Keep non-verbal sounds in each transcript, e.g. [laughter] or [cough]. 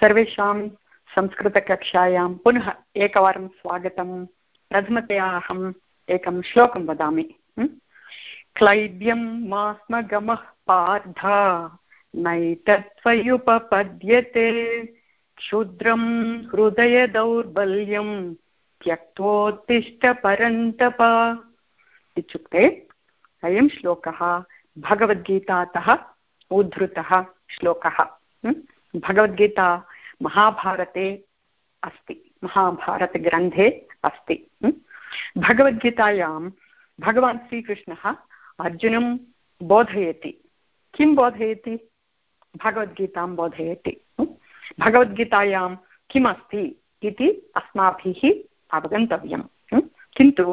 सर्वेषां संस्कृतकक्षायां पुनः एकवारं स्वागतं. प्रथमतया अहम् एकं श्लोकं वदामि. क्लैब्यं मास्मगमः पार्थ नैतत्त्वयुपपद्यते, क्षुद्रं हृदयदौर्बल्यं त्यक्तोत्तिष्ठ परन्तप इत्युक्ते अयं श्लोकः भगवद्गीतातः उद्धृतः श्लोकः. भगवद्गीता महाभारते अस्ति, महाभारतग्रन्थे अस्ति भगवद्गीतायां भगवान् श्रीकृष्णः अर्जुनं बोधयति। किं बोधयति? भगवद्गीतां बोधयति भगवद्गीतायां किमस्ति इति अस्माभिः अवगन्तव्यं किन्तु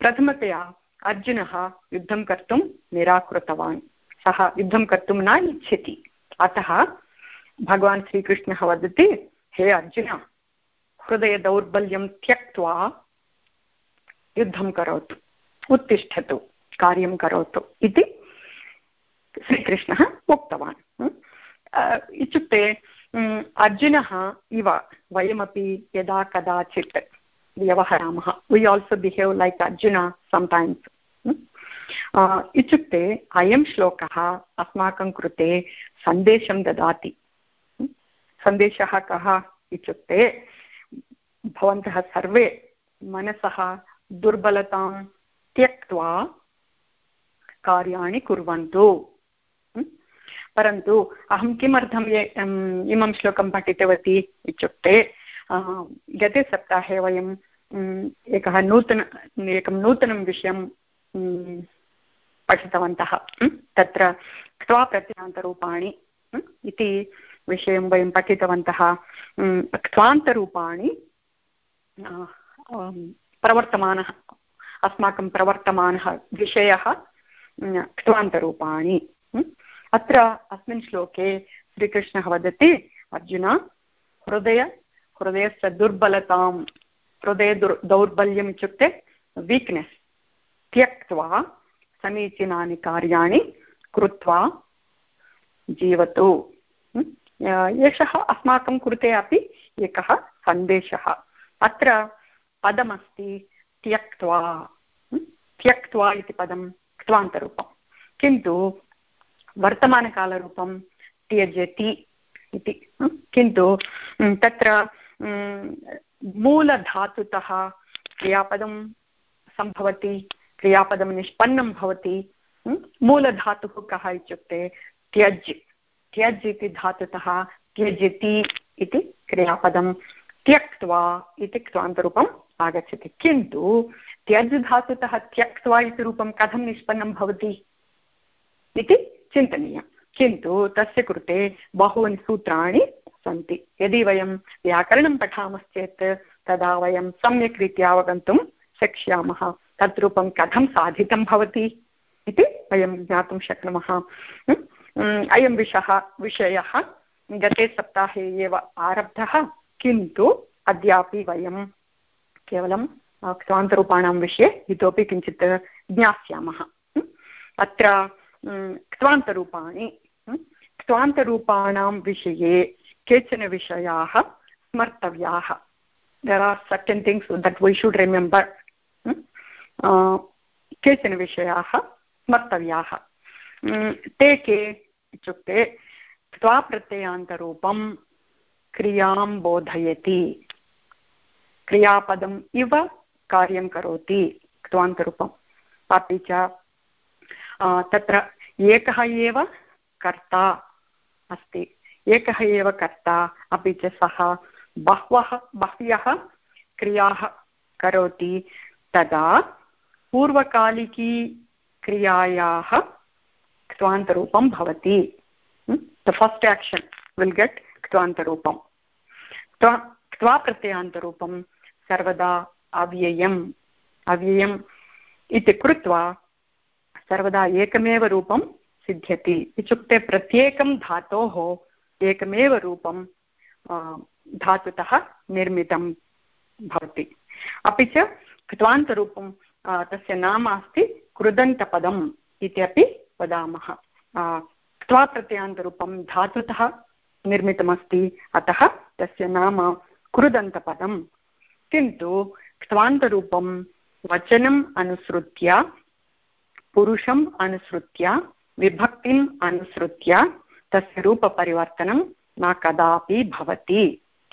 प्रथमतया अर्जुनः युद्धं कर्तुं निराकृतवान्। सः युद्धं कर्तुं न इच्छति। अतः भगवान् श्रीकृष्णः वदति, हे अर्जुन हृदयदौर्बल्यं त्यक्त्वा युद्धं करोतु, उत्तिष्ठतु, कार्यं करोतु इति श्रीकृष्णः उक्तवान्। इत्युक्ते अर्जुनः इव वयमपि यदा कदाचित् व्यवहरामः we also behave like Arjuna sometimes इत्युक्ते, अयं श्लोकः अस्माकं कृते सन्देशं ददाति। सन्देशः कः इत्युक्ते, भवन्तः सर्वे मनसः दुर्बलतां त्यक्त्वा कार्याणि कुर्वन्तु। परन्तु अहं किमर्थम् इमं श्लोकं पठितवती इत्युक्ते गते सप्ताहे वयं एकः नूतन, एकं नूतनं विषयं पठितवन्तः। तत्र क्त्वा प्रत्ययान्तरूपाणि इति विषयं वयं पठितवन्तः क्त्वान्तरूपाणि प्रवर्तमानः, अस्माकं प्रवर्तमानः विषयः क्त्वान्तरूपाणि अत्र अस्मिन् श्लोके श्रीकृष्णः वदति, अर्जुन, हृदय, हृदयस्य दुर्बलतां हृदय दुर्, दौर्बल्यम् इत्युक्ते वीक्नेस् त्यक्त्वा समीचीनानि कार्याणि कृत्वा जीवतु एषः अस्माकं कृते अपि एकः सन्देशः। अत्र पदमस्ति त्यक्त्वा त्यक्त्वा इति पदं क्त्वान्तरूपं किन्तु वर्तमानकालरूपं त्यजति इति किन्तु तत्र मूलधातुतः क्रियापदं सम्भवति, क्रियापदं निष्पन्नं भवति मूलधातुः कः इत्युक्ते त्यज्। त्यज् इति धातुतः, त्यजति इति क्रियापदं त्यक्त्वा इति क्त्वान्तरूपम् आगच्छति। किन्तु त्यज् धातुतः त्यक्त्वा इति रूपं कथं निष्पन्नं भवति इति चिन्तनीयं किन्तु तस्य कृते बहूनि सूत्राणि सन्ति। यदि वयं व्याकरणं पठामश्चेत् तदा वयं सम्यक् रीत्या अवगन्तुं शक्ष्यामः। तद् रूपं कथं साधितं भवति इति वयं ज्ञातुं शक्नुमः। अयं विषः, विषयः, गते सप्ताहे एव आरब्धः, किन्तु अद्यापि वयं केवलं क्वान्तरूपाणां विषये इतोपि किञ्चित् ज्ञास्यामः। अत्र क्त्वान्तरूपाणि क्त्वान्तरूपाणां विषये केचन विषयाः स्मर्तव्याः। There are certain things that we should remember केचन विषयाः स्मर्तव्याः। ते के इत्युक्ते क्त्वाप्रत्ययान्तरूपं क्रियाँ बोधयति क्रियापदम् इव कार्यं करोति क्त्वान्तरूपम् अपि च तत्र एकः एव कर्ता अस्ति एकः एव कर्ता अपि च सः बह्वः बह्व्यः क्रियाः करोति तदा पूर्वकालिकी क्रियायाः क्त्वान्तरूपं भवति। The first action will get क्त्वान्तरूपं। क्त्वा क्त्वा प्रत्ययान्तरूपं सर्वदा अव्ययम्। अव्ययम् इति कृत्वा सर्वदा एकमेव रूपं सिद्ध्यति। इत्युक्ते प्रत्येकं धातोः एकमेव रूपं धातुतः निर्मितं भवति। अपि च कृत्वान्तरूपं तस्य नाम अस्ति कृदन्तपदम् इत्यपि वदामः। क्त्वा प्रत्ययान्तरूपं धातुतः निर्मितमस्ति। अतः तस्य नाम कृदन्तपदं किन्तु क्त्वान्तरूपं वचनम् अनुसृत्य, पुरुषम् अनुसृत्य, विभक्तिम् अनुसृत्य तस्य रूपपरिवर्तनं न कदापि भवति।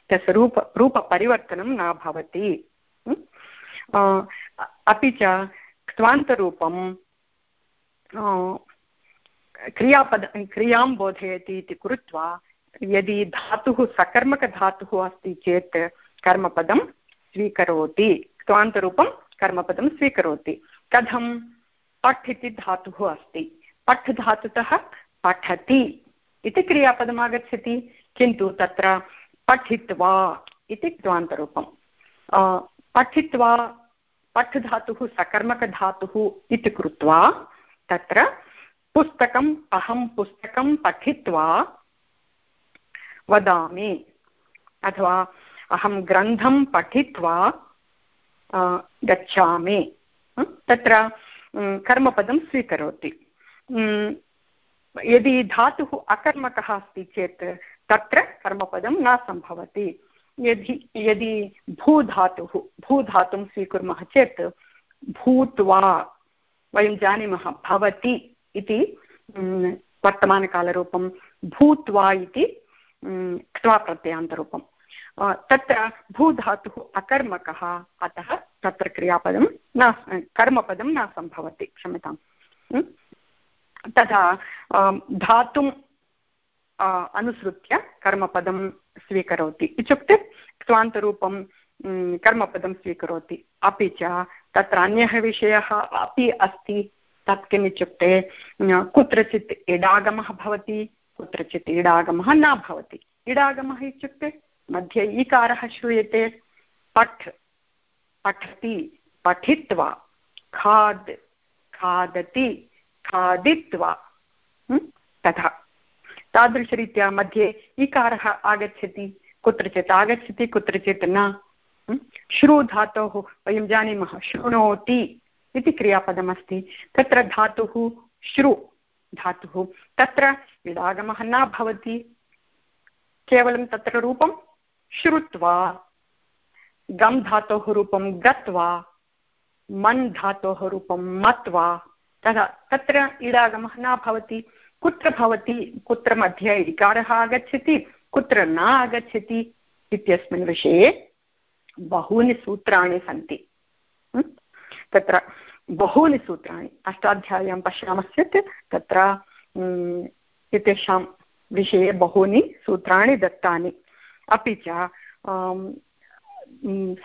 तस्य रूप, रूपपरिवर्तनं न भवति। अपि च क्त्वान्तरूपं क्रियापद, क्रियाँ बोधयति इति कृत्वा यदि धातुः सकर्मकधातुः अस्ति चेत् कर्मपदं स्वीकरोति क्त्वान्तरूपं कर्मपदं स्वीकरोति। कथं? पठ् इति धातुः अस्ति। पठ् धातुतः पठति इति क्रियापदम् आगच्छति किन्तु तत्र पठित्वा इति क्त्वान्तरूपं पठित्वा पठ् धातुः सकर्मकधातुः इति कृत्वा तत्र पुस्तकम् अहं पुस्तकं पठित्वा वदामि। अथवा अहं ग्रन्थं पठित्वा गच्छामि। तत्र कर्मपदं स्वीकरोति। यदि धातुः अकर्मकः अस्ति चेत् तत्र कर्मपदं न सम्भवति। यदि यदि भूधातुः, भूधातुं स्वीकुर्मः चेत् भूत्वा वयं जानीमः, भवति। इति वर्तमानकालरूपं भूत्वा इति क्त्वा प्रत्ययान्तरूपं तत्र भूधातुः अकर्मकः, अतः तत्र क्रियापदं न, कर्मपदं न सम्भवति, क्षम्यताम्। तथा धातुं अनुसृत्य कर्मपदं स्वीकरोति। इत्युक्ते क्त्वान्तरूपं कर्मपदं स्वीकरोति। अपि च तत्र अन्यः विषयः अपि अस्ति। तत् किम् कुत्रचित् इडागमः भवति, कुत्रचित् इडागमः न भवति। इडागमः इत्युक्ते मध्ये ईकारः श्रूयते, पठ्, पठति, पठित्वा, खाद्, खादति, खादित्वा तथा। तादृशरीत्या मध्ये इकारः आगच्छति, कुत्रचित् आगच्छति, कुत्रचित् न। श्रु धातोः वयं जानीमः, शृणोति। इति क्रियापदमस्ति। तत्र धातुः श्रु, धातुः। तत्र इडागमः न भवति, केवलं तत्र रूपं श्रुत्वा गम् धातोः रूपं गत्वा, मन् धातोः रूपं मत्वा, तदा, तत्र इडागमः न भवति। कुत्र भवति, कुत्र मध्ये इकारः आगच्छति, कुत्र न आगच्छति इत्यस्मिन् विषये बहूनि सूत्राणि सन्ति। तत्र बहूनि सूत्राणि अष्टाध्याय्यां पश्यामश्चेत् तत्र एतेषां विषये बहूनि सूत्राणि दत्तानि। अपि च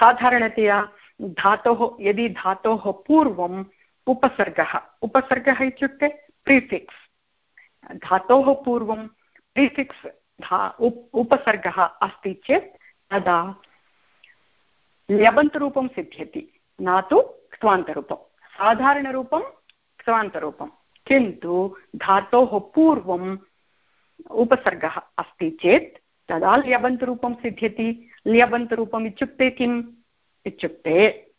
साधारणतया धातोः, यदि धातोः पूर्वम् उपसर्गः उपसर्गः इत्युक्ते प्रीफिक्स्। धातोः पूर्वं प्रीफिक्स् धा, उप, उपसर्गः अस्ति चेत् तदा ल्यबन्तरूपं सिद्ध्यति। न तु क्त्वान्तरूपं साधारणरूपं क्त्वान्तरूपं किन्तु धातोः पूर्वम् उपसर्गः अस्ति चेत् तदा ल्यबन्तरूपं सिद्ध्यति। ल्यबन्तरूपम् इत्युक्ते किम्? इत्युक्ते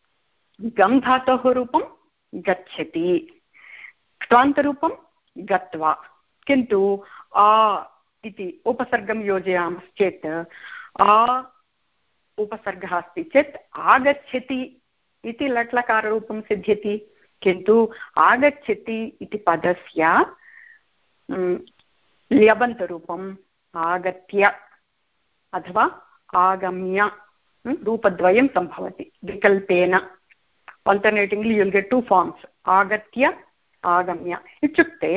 गम् धातोः रूपं गच्छति। क्त्वान्तरूपं गत्वा। किन्तु आ इति उपसर्गं योजयामश्चेत्, आ उपसर्गः अस्ति चेत् आगच्छति। इति लट्लकाररूपं सिद्ध्यति, किन्तु आगच्छति इति पदस्य ल्यबन्तरूपम् आगत्य अथवा आगम्य रूपद्वयं सम्भवति, विकल्पेन. Alternatingly you'll get two forms आगत्य, आगम्य. इत्युक्ते,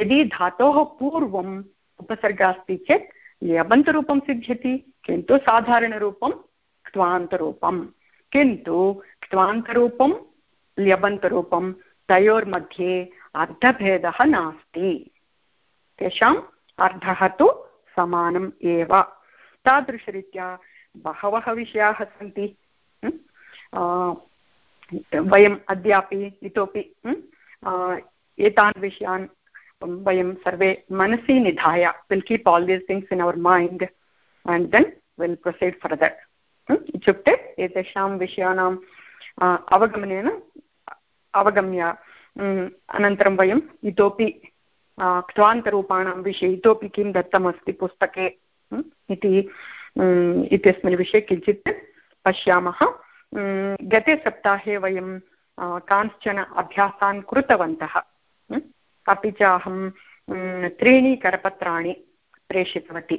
यदि धातोः पूर्वम् उपसर्गः अस्ति चेत्, ल्यबन्तरूपं सिद्ध्यति, किन्तु साधारणरूपं क्त्वान्तरूपं किन्तु क्त्वान्तरूपं ल्यबन्तरूपं तयोर्मध्ये अर्थभेदः नास्ति। तेषाम् अर्थः तु समानम् एव। तादृशरीत्या बहवः विषयाः सन्ति। वयम् अद्यापि इतोपि एतान् विषयान् वयं सर्वे मनसि निधाय। Will keep all these things in our mind and then will proceed further इत्युक्ते एतेषां विषयाणाम् अवगमनेन, अवगम्य अनन्तरं वयम् इतोपि क्त्वान्तरूपाणां विषये इतोपि किं दत्तमस्ति पुस्तके इति इत्यस्मिन् विषये किञ्चित् पश्यामः। गते सप्ताहे वयं कांश्चन अभ्यासान् कृतवन्तः अपि च अहं त्रीणि करपत्राणि प्रेषितवती।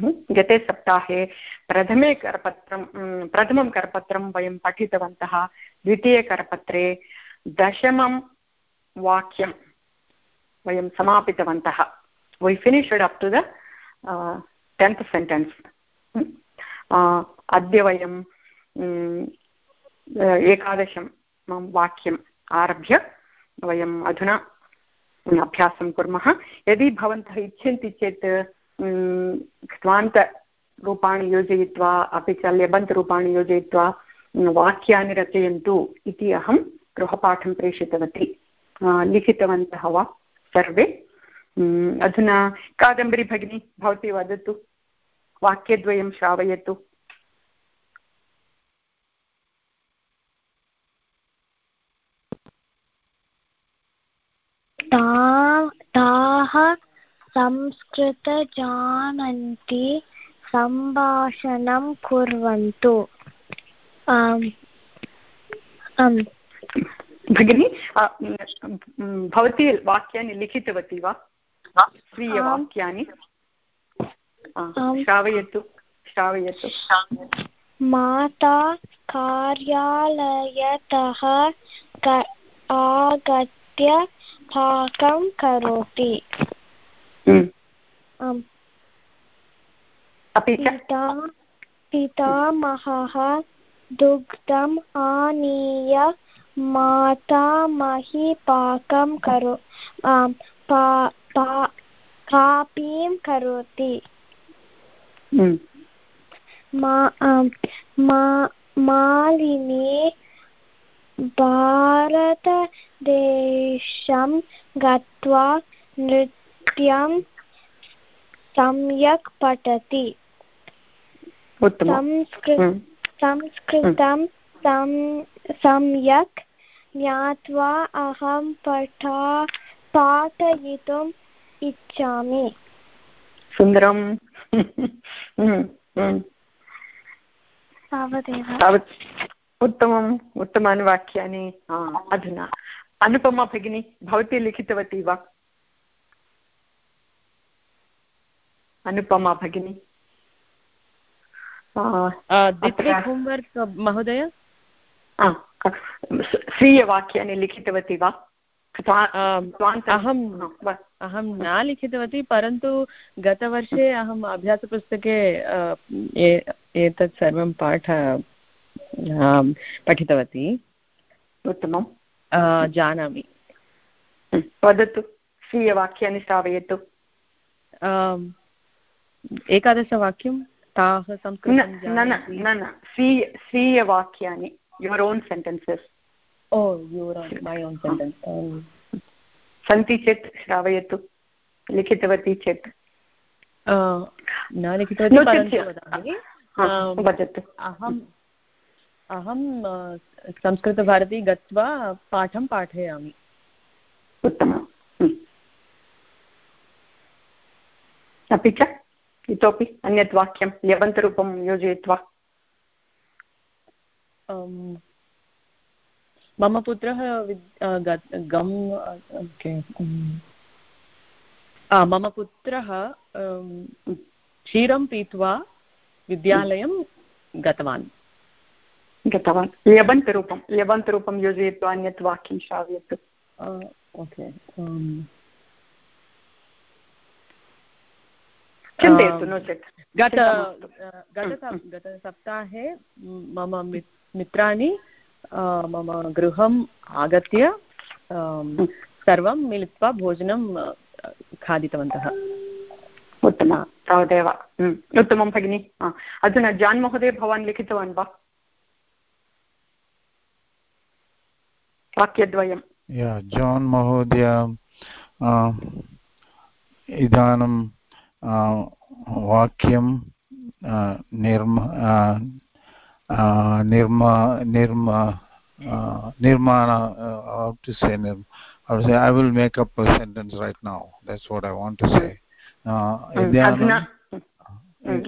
गते सप्ताहे प्रथमे करपत्रं प्रथमं करपत्रं वयं पठितवन्तः द्वितीयकरपत्रे दशमं वाक्यं वयं समापितवन्तः. We finished up to the tenth sentence अद्य वयं एकादशं वाक्यम् आरभ्य वयम् अधुना अभ्यासं कुर्मः. यदि भवन्तः इच्छन्ति चेत् क्वान्तरूपाणि योजयित्वा, अपि च लेबन्तरूपाणि योजयित्वा वाक्यानि रचयन्तु इति अहं गृहपाठं प्रेषितवती। लिखितवन्तः वा सर्वे? अधुना कादम्बरी भगिनी, भवती वदतु, वाक्यद्वयं श्रावयतु। ताः संस्कृत जानन्ति सम्भाषणं कुर्वन्तु। भगिनि भवती वाक्यानि लिखितवती वा? स्वीयवाक्यानि? श्रावयतु श्रावयतु। माता कार्यालयतः आगत्य पाकं करोति। अपि च। पितामहः दुग्धम् आनीय मातामही पाकं करो कापीं करोति। मालिनी भारतदेशं गत्वा नृत्यं सम्यक् पठति। संस्कृतं सम्यक् ज्ञात्वा अहं पठा पाठयितुम् इच्छामि। सुन्दरम्। तावदेव। उत्तमम् उत्तमानि वाक्यानि अधुना। अनुपमा भगिनी भवती लिखितवती वा? अनुपमा भगिनी होम्वर्क् महोदय स्वीयवाक्यानि लिखितवती वा अहम् अहं न लिखितवती परन्तु गतवर्षे अहम् अभ्यासपुस्तके एतत् सर्वं पाठ पठितवती उत्तमं जानामि वदतु स्वीयवाक्यानि श्रावयतु एकादशवाक्यं ताः संस्कृतं न न स्वीय स्वीयवाक्यानि your own sentences or your my own sentence सन्ति चेत् श्रावयतु लिखितवती चेत्। न लिखितवती वदतु। अहं अहं संस्कृतभारती गत्वा पाठं पाठयामि। उत्तमम्। अपि च? इतोपि अन्यत् वाक्यं ल्यबन्तरूपं योजयित्वा मम पुत्रः गम् मम पुत्रः क्षीरं पीत्वा विद्यालयं गतवान्। गतवान्। ल्यबन्तरूपं ल्यबन्तरूपं योजयित्वा अन्यत् वाक्यं श्रावयतु ओके चिन्तयतु नो चेत्। गत गतसप्ताहे मम मित्राणि मम गृहम् आगत्य सर्वं मिलित्वा भोजनं खादितवन्तः। उत्तमं तावदेव। उत्तमं भगिनि। अधुना जान् महोदय भवान् लिखितवान् वा? वाक्यद्वयं जान् महोदय इदानीं वाक्यं निर्म निर्मा निर्मा nirmana uh, how to say nirm how to say i will make up a sentence right now that's what i want to say uh,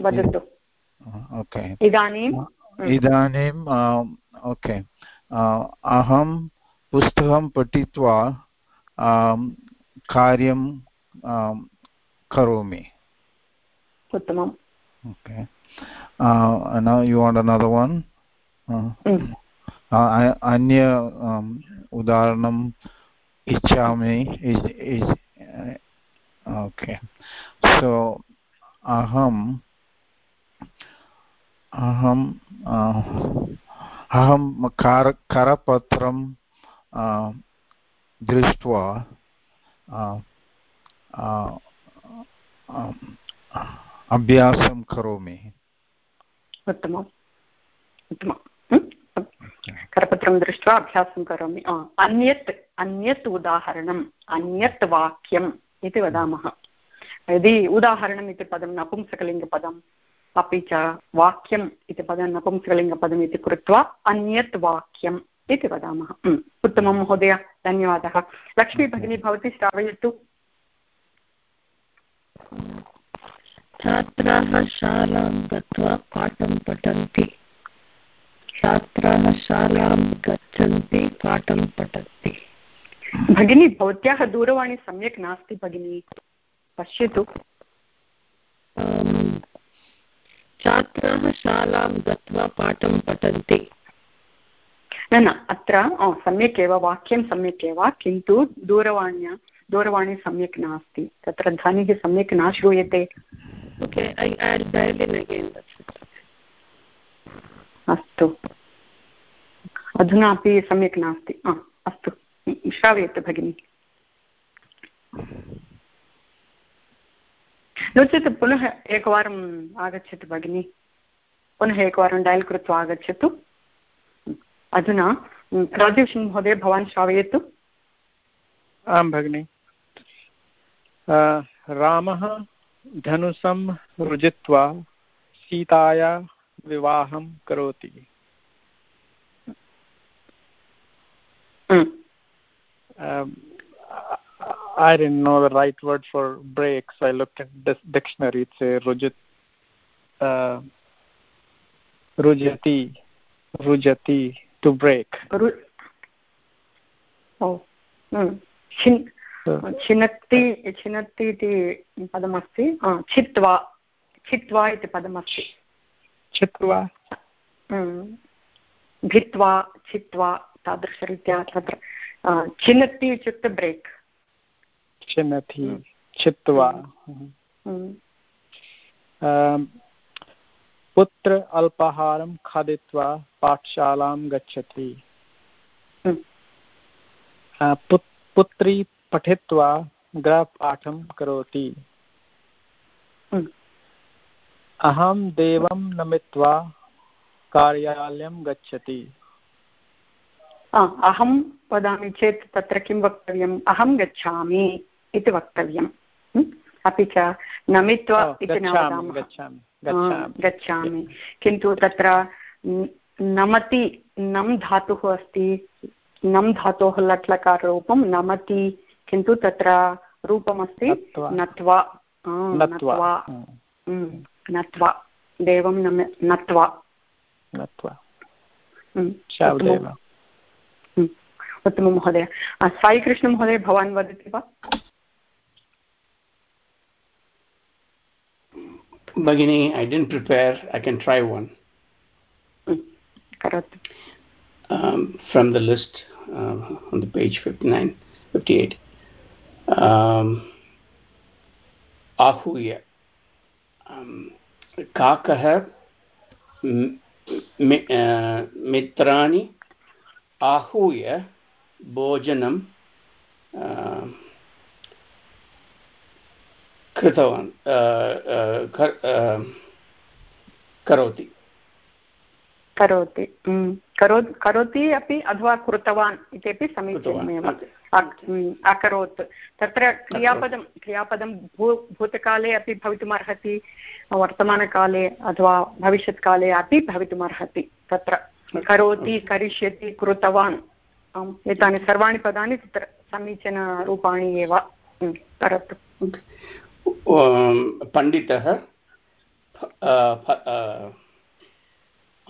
वदतु ओके इदानीं इदानीम् ओके अहं पुस्तकं पठित्वा कार्यं करोमि उत्तमम् okay you want another one अन्य उदाहरणम् इच्छामि ओके सो अहम् अहम् अहं कर करपत्रं दृष्ट्वा अभ्यासं करोमि। उत्तमम्। उत्तमम्। करपत्रं दृष्ट्वा अभ्यासं करोमि। अन्यत् अन्यत् उदाहरणम्, अन्यत् वाक्यम् इति वदामः। यदि उदाहरणम् इति पदं नपुंसकलिङ्गपदम्, अपि च वाक्यम् इति पदं नपुंसकलिङ्गपदम् इति कृत्वा अन्यत् वाक्यम् इति वदामः। उत्तमं महोदय, धन्यवादः। लक्ष्मी, भगिनी, भवती श्रावयतु। छात्राः शालां गत्वा पाठं पठन्ति। छात्राः शालां गच्छन्ति पाठं पठन्ति। भगिनी भवत्याः दूरवाणी सम्यक् नास्ति भगिनी। पश्यतु। छात्राः शालां गत्वा पाठं पठन्ति। न न अत्र सम्यक् एव वाक्यं सम्यक् एव किन्तु दूरवाण्या दूरवाणी सम्यक् नास्ति। तत्र ध्वनिः सम्यक् न श्रूयते। अस्तु। अधुनापि सम्यक् नास्ति। अस्तु। श्रावयतु भगिनि। नो चेत् पुनः एकवारम् आगच्छतु भगिनि। पुनः एकवारं डयल् कृत्वा आगच्छतु। अधुना राजेश महोदय भवान् श्रावयतु। आं भगिनि। रामः धनुषं रुजित्वा सीताया विवाहं करोति I didn't know the right word for break, so I looked at this dictionary. It's a rujat, uh, rujati, rujati, to break. Oh, mm. छिनत्ति छिनत्ति इति पदमस्ति. छित्त्वा छित्त्वा इति पदमस्ति. छित्त्वा भित्त्वा छित्त्वा तादृशरीत्या तत्र छिनत्ति इत्युक्ते ब्रेक्. छिन्नति छित्त्वा पुत्र अल्पाहारं खादित्वा पाठशालां गच्छति. पुत्री पठित्वा गृहपाठं करोति। अहं देवं नमित्वा कार्यालयं गच्छति। अहं वदामि चेत् तत्र किं वक्तव्यम्? अहं गच्छामि इति वक्तव्यम्। अपि च नमित्वा इति न वदामः। गच्छामि किन्तु तत्र नमति नम् धातुः अस्ति। नम् धातोः लट्लकाररूपं नमति किन्तु तत्र रूपमस्ति नत्वा नत्वा नत्वा देवं नत्वा नत्वा उत्तमं महोदय साईकृष्णमहोदय भवान् वदति वा Bagini, I didn't prepare. I can try one. Correct. Um, from the list uh, on the page 59, 58. आहूय काकः मित्राणि आहूय भोजनं कृतवान् करोति करोति करो करोति अपि अथवा कृतवान् इत्यपि समीचीनमेव अकरोत्। तत्र क्रियापदं क्रियापदं भू भूतकाले अपि भवितुमर्हति वर्तमानकाले अथवा भविष्यत्काले अपि भवितुमर्हति तत्र। करोति करिष्यति कृतवान्। एतानि सर्वाणि पदानि तत्र समीचीनरूपाणि एव करोतु। पण्डितः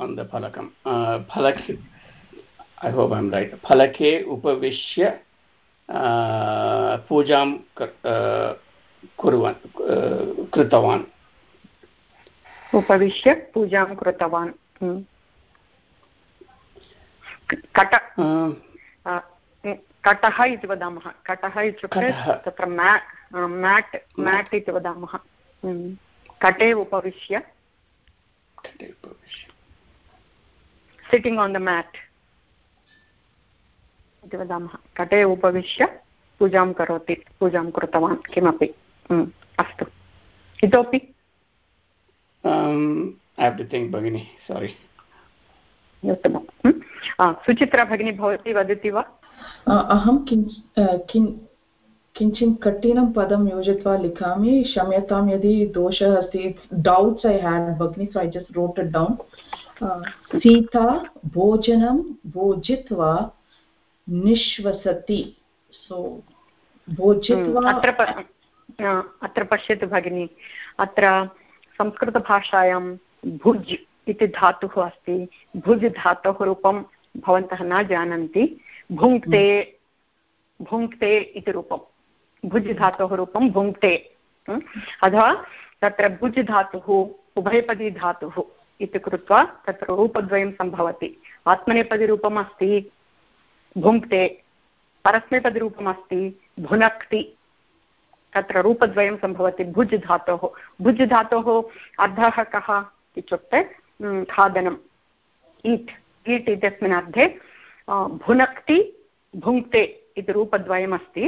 on the phalakam phalak i hope i'm right. Phalake upavishya पूजां कुर्वन् कृतवान् उपविश्य पूजां कृतवान् कट कटः इति वदामः कटः इत्युक्ते तत्र म्याट् म्याट् इति वदामः कटे उपविश्य सिटिङ्ग् आन् द म्याट् इति वदामः। कटे उपविश्य पूजां करोति पूजां कृतवान् किमपि। अस्तु। इतोपि? भगिनि सारि उत्तमं सुचित्रा भगिनी भवती वदति वा? अहं किञ्चित् कठिनं पदं योजयित्वा लिखामि। क्षम्यतां यदि दोषः अस्ति डौट्स् ऐ हेड् भगिनि so I just wrote it down Sita भोजनं भोजित्वा निश्वसति। सो भोजित्वा अत्र पश्यतु भगिनि। अत्र संस्कृतभाषायां भुज् इति धातुः अस्ति। भुज् धातोः रूपं भवन्तः न जानन्ति। भुङ्क्ते भुङ्क्ते इति रूपं। भुज् धातोः रूपं भुङ्क्ते। अथवा तत्र भुज् धातुः, उभयपदी धातुः। इति कृत्वा तत्र रूपद्वयं सम्भवति। आत्मनेपदिरूपम् अस्ति भुङ्क्ते परस्मैपदिरूपम् अस्ति भुनक्ति, तत्र रूपद्वयं सम्भवति, भुज् धातोः। भुज् धातोः अर्थः कः इत्युक्ते खादनम् ईट् ईट् इत्यस्मिन् अर्थे भुनक्ति, भुङ्क्ते इति रूपद्वयमस्ति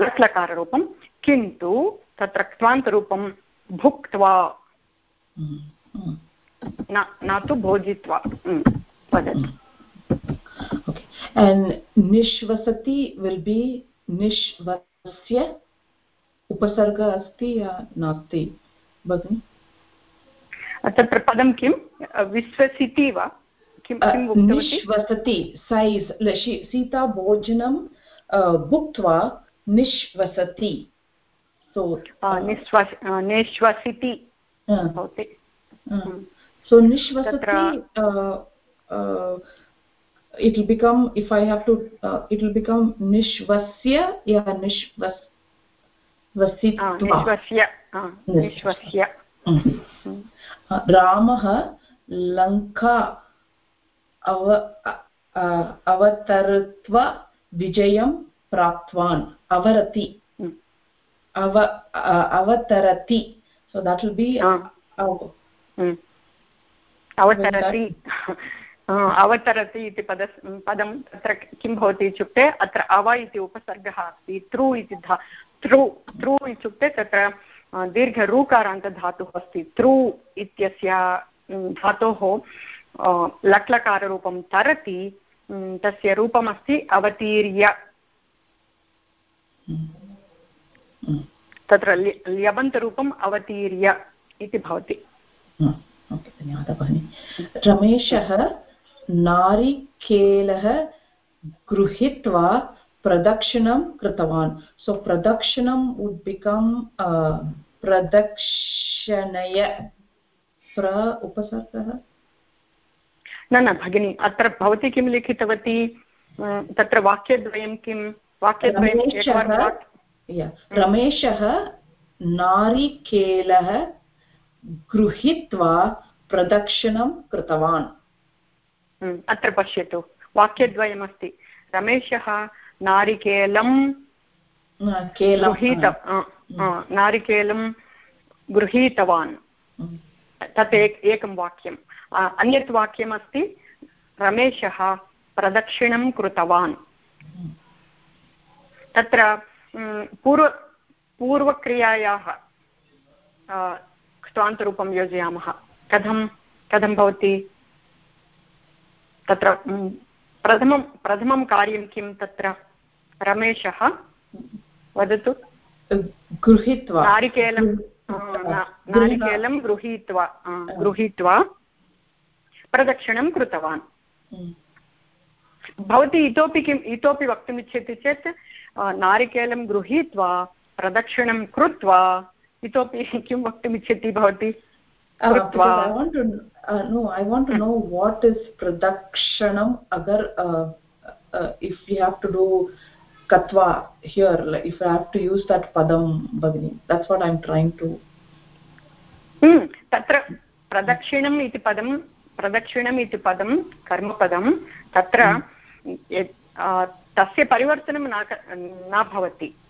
लट्लकाररूपं। किन्तु तत्र क्त्वान्तरूपं भुक्त्वा। न तु भोजित्वा वदति। And nishvasati will be nishvasya उपसर्ग अस्ति या नास्ति भगिनि? तत्र पदं किं? विश्वसिति वा? किं निश्वसति सैस् सीता भोजनं भुक्त्वा निश्वसति। सो निश्वसिति सो निश्वसति it will become if i have to uh, it will become nishvasya ya nishvas nishvasya रामः लङ्का अव अवतरत्वा विजयं प्राप्तवान् अवरति अव अवतरति so that will be अवतरति [laughs] अवतरति। इति पद पदं तत्र किं भवति इत्युक्ते अत्र अव इति उपसर्गः अस्ति त्रु इति धा त्रु त्रु इत्युक्ते तत्र दीर्घरूकारान्तधातुः अस्ति। त्रु इत्यस्य धातोः लट्लकाररूपं तरति तस्य रूपमस्ति अवतीर्य। तत्र ल्यबन्तरूपम् अवतीर्य इति भवति। धन्यवादः भगिनि रमेशः नारिकेलः गृहीत्वा प्रदक्षिणं कृतवान्। सो प्रदक्षिणं वुड् बिकम् प्रदक्षिणय प्र उपसर्गः? न न भगिनि अत्र भवती किं लिखितवती? तत्र वाक्यद्वयं किं? वाक्यद्वयं रमेशः नारिकेलः गृहीत्वा प्रदक्षिणं कृतवान्। हम्म, अत्र पश्यतु। वाक्यद्वयमस्ति। रमेशः नारिकेलं गृहीत हम्म। नारिकेलं गृहीतवान्। हम्म। तत् एक एकं वाक्यम्। अन्यत् वाक्यमस्ति रमेशः प्रदक्षिणं कृतवान्। तत्र पूर्व पूर्वक्रियायाः क्त्वान्तरूपं योजयामः। कथं कथं भवति? तत्र प्रथमं प्रथमं कार्यं किं तत्र? रमेशः वदतु। गृहीत्वा। नारिकेलं नारिकेलं गृहीत्वा गृहीत्वा प्रदक्षिणं कृतवान्। भवती इतोपि किम् इतोपि वक्तुमिच्छति चेत् नारिकेलं गृहीत्वा प्रदक्षिणं कृत्वा इतोपि किं वक्तुमिच्छति भवती Uh, uh, know what is pradakshanam agar uh, uh, if we have to do katva here, like if I have to use that padam bagini. That's what I'm trying to. हम्म, तत्र प्रदक्षिणम् इति पदं प्रदक्षिणम् इति पदं कर्मपदं तत्र तस्य परिवर्तनं न न भवति Ah, ah,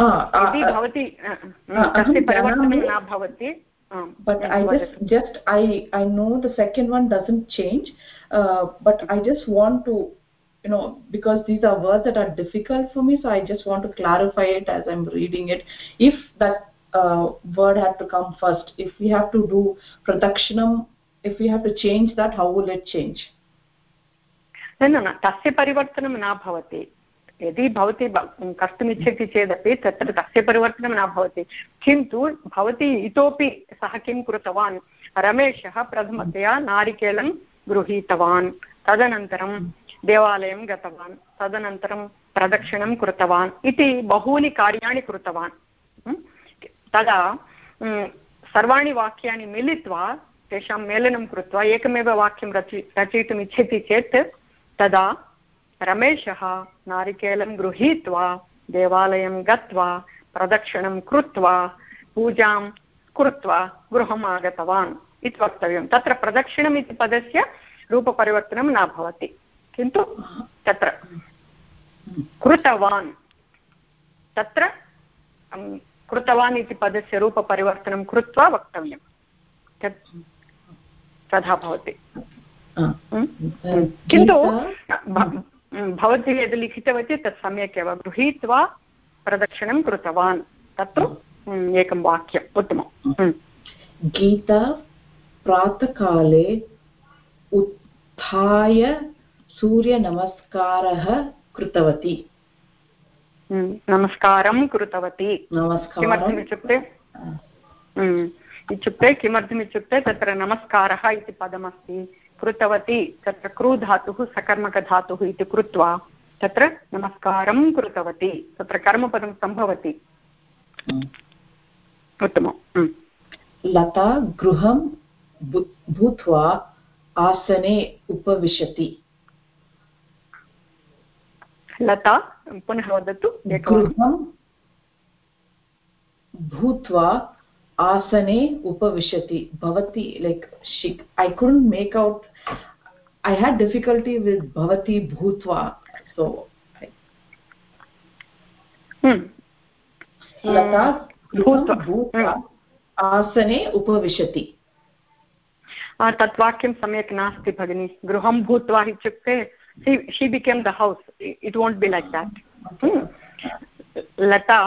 यदि ah, भवति अ, अहं तस्य परिवर्तनं जानामि। न भवति आम्, but I वदतु। just just I I know the second one doesn't change, uh, but I just want to you know because these are words that are difficult for me, so I just want to clarify it as I'm reading it. If that uh, word had to come first, if we have to do pradakshinam, if we have to change that, how will it change? न न न तस्य परिवर्तनं न भवति यदि भवती कर्तुमिच्छति चेदपि, तत्र तस्य परिवर्तनं न भवति। किन्तु भवती इतोपि सः किं कृतवान्? रमेशः प्रथमतया नारिकेलं गृहीतवान्। तदनन्तरं देवालयं गतवान्। तदनन्तरं प्रदक्षिणं कृतवान्। इति बहूनि कार्याणि कृतवान्? तदा सर्वाणि वाक्यानि मिलित्वा, तेषां मेलनं कृत्वा, एकमेव वाक्यं रचि, रचयितुम् इच्छति चेत्, तदा रमेशः नारिकेलं गृहीत्वा देवालयं गत्वा प्रदक्षिणं कृत्वा पूजां कृत्वा गृहम् आगतवान् इति वक्तव्यं। तत्र प्रदक्षिणम् इति पदस्य रूपपरिवर्तनं न भवति। किन्तु तत्र कृतवान्। तत्र कृतवान् इति पदस्य रूपपरिवर्तनं कृत्वा वक्तव्यं। तत् तथा भवति। किन्तु भवती यद् लिखितवती तत् सम्यक् एव गृहीत्वा प्रदक्षिणं कृतवान्। तत्तु एकं वाक्यम् उत्तमम्। म्. गीता प्रातःकाले उत्थाय सूर्यनमस्कारः कृतवती। नमस्कारं कृतवती। नमस्कारं। किमर्थमित्युक्ते म्, इत्युक्ते किमर्थमित्युक्ते तत्र नमस्कारः इति पदमस्ति। कृतवती तत्र क्रूधातुः सकर्मकधातुः इति कृत्वा तत्र नमस्कारं कृतवती। तत्र कर्मपदं सम्भवति। उत्तमम् म्. लता गृहं भूत्वा आसने उपविशति। लता पुनः वदतु गृहं भूत्वा आसने उपविशति भवति like I couldn't make out I had difficulty with भवति भूत्वा सो हम्म, लता भूत्वा। भूत्वा आसने उपविशति। आ, तत् वाक्यं सम्यक् नास्ति भगिनि। गृहं भूत्वा इत्युक्ते she became the house it won't be like that Lata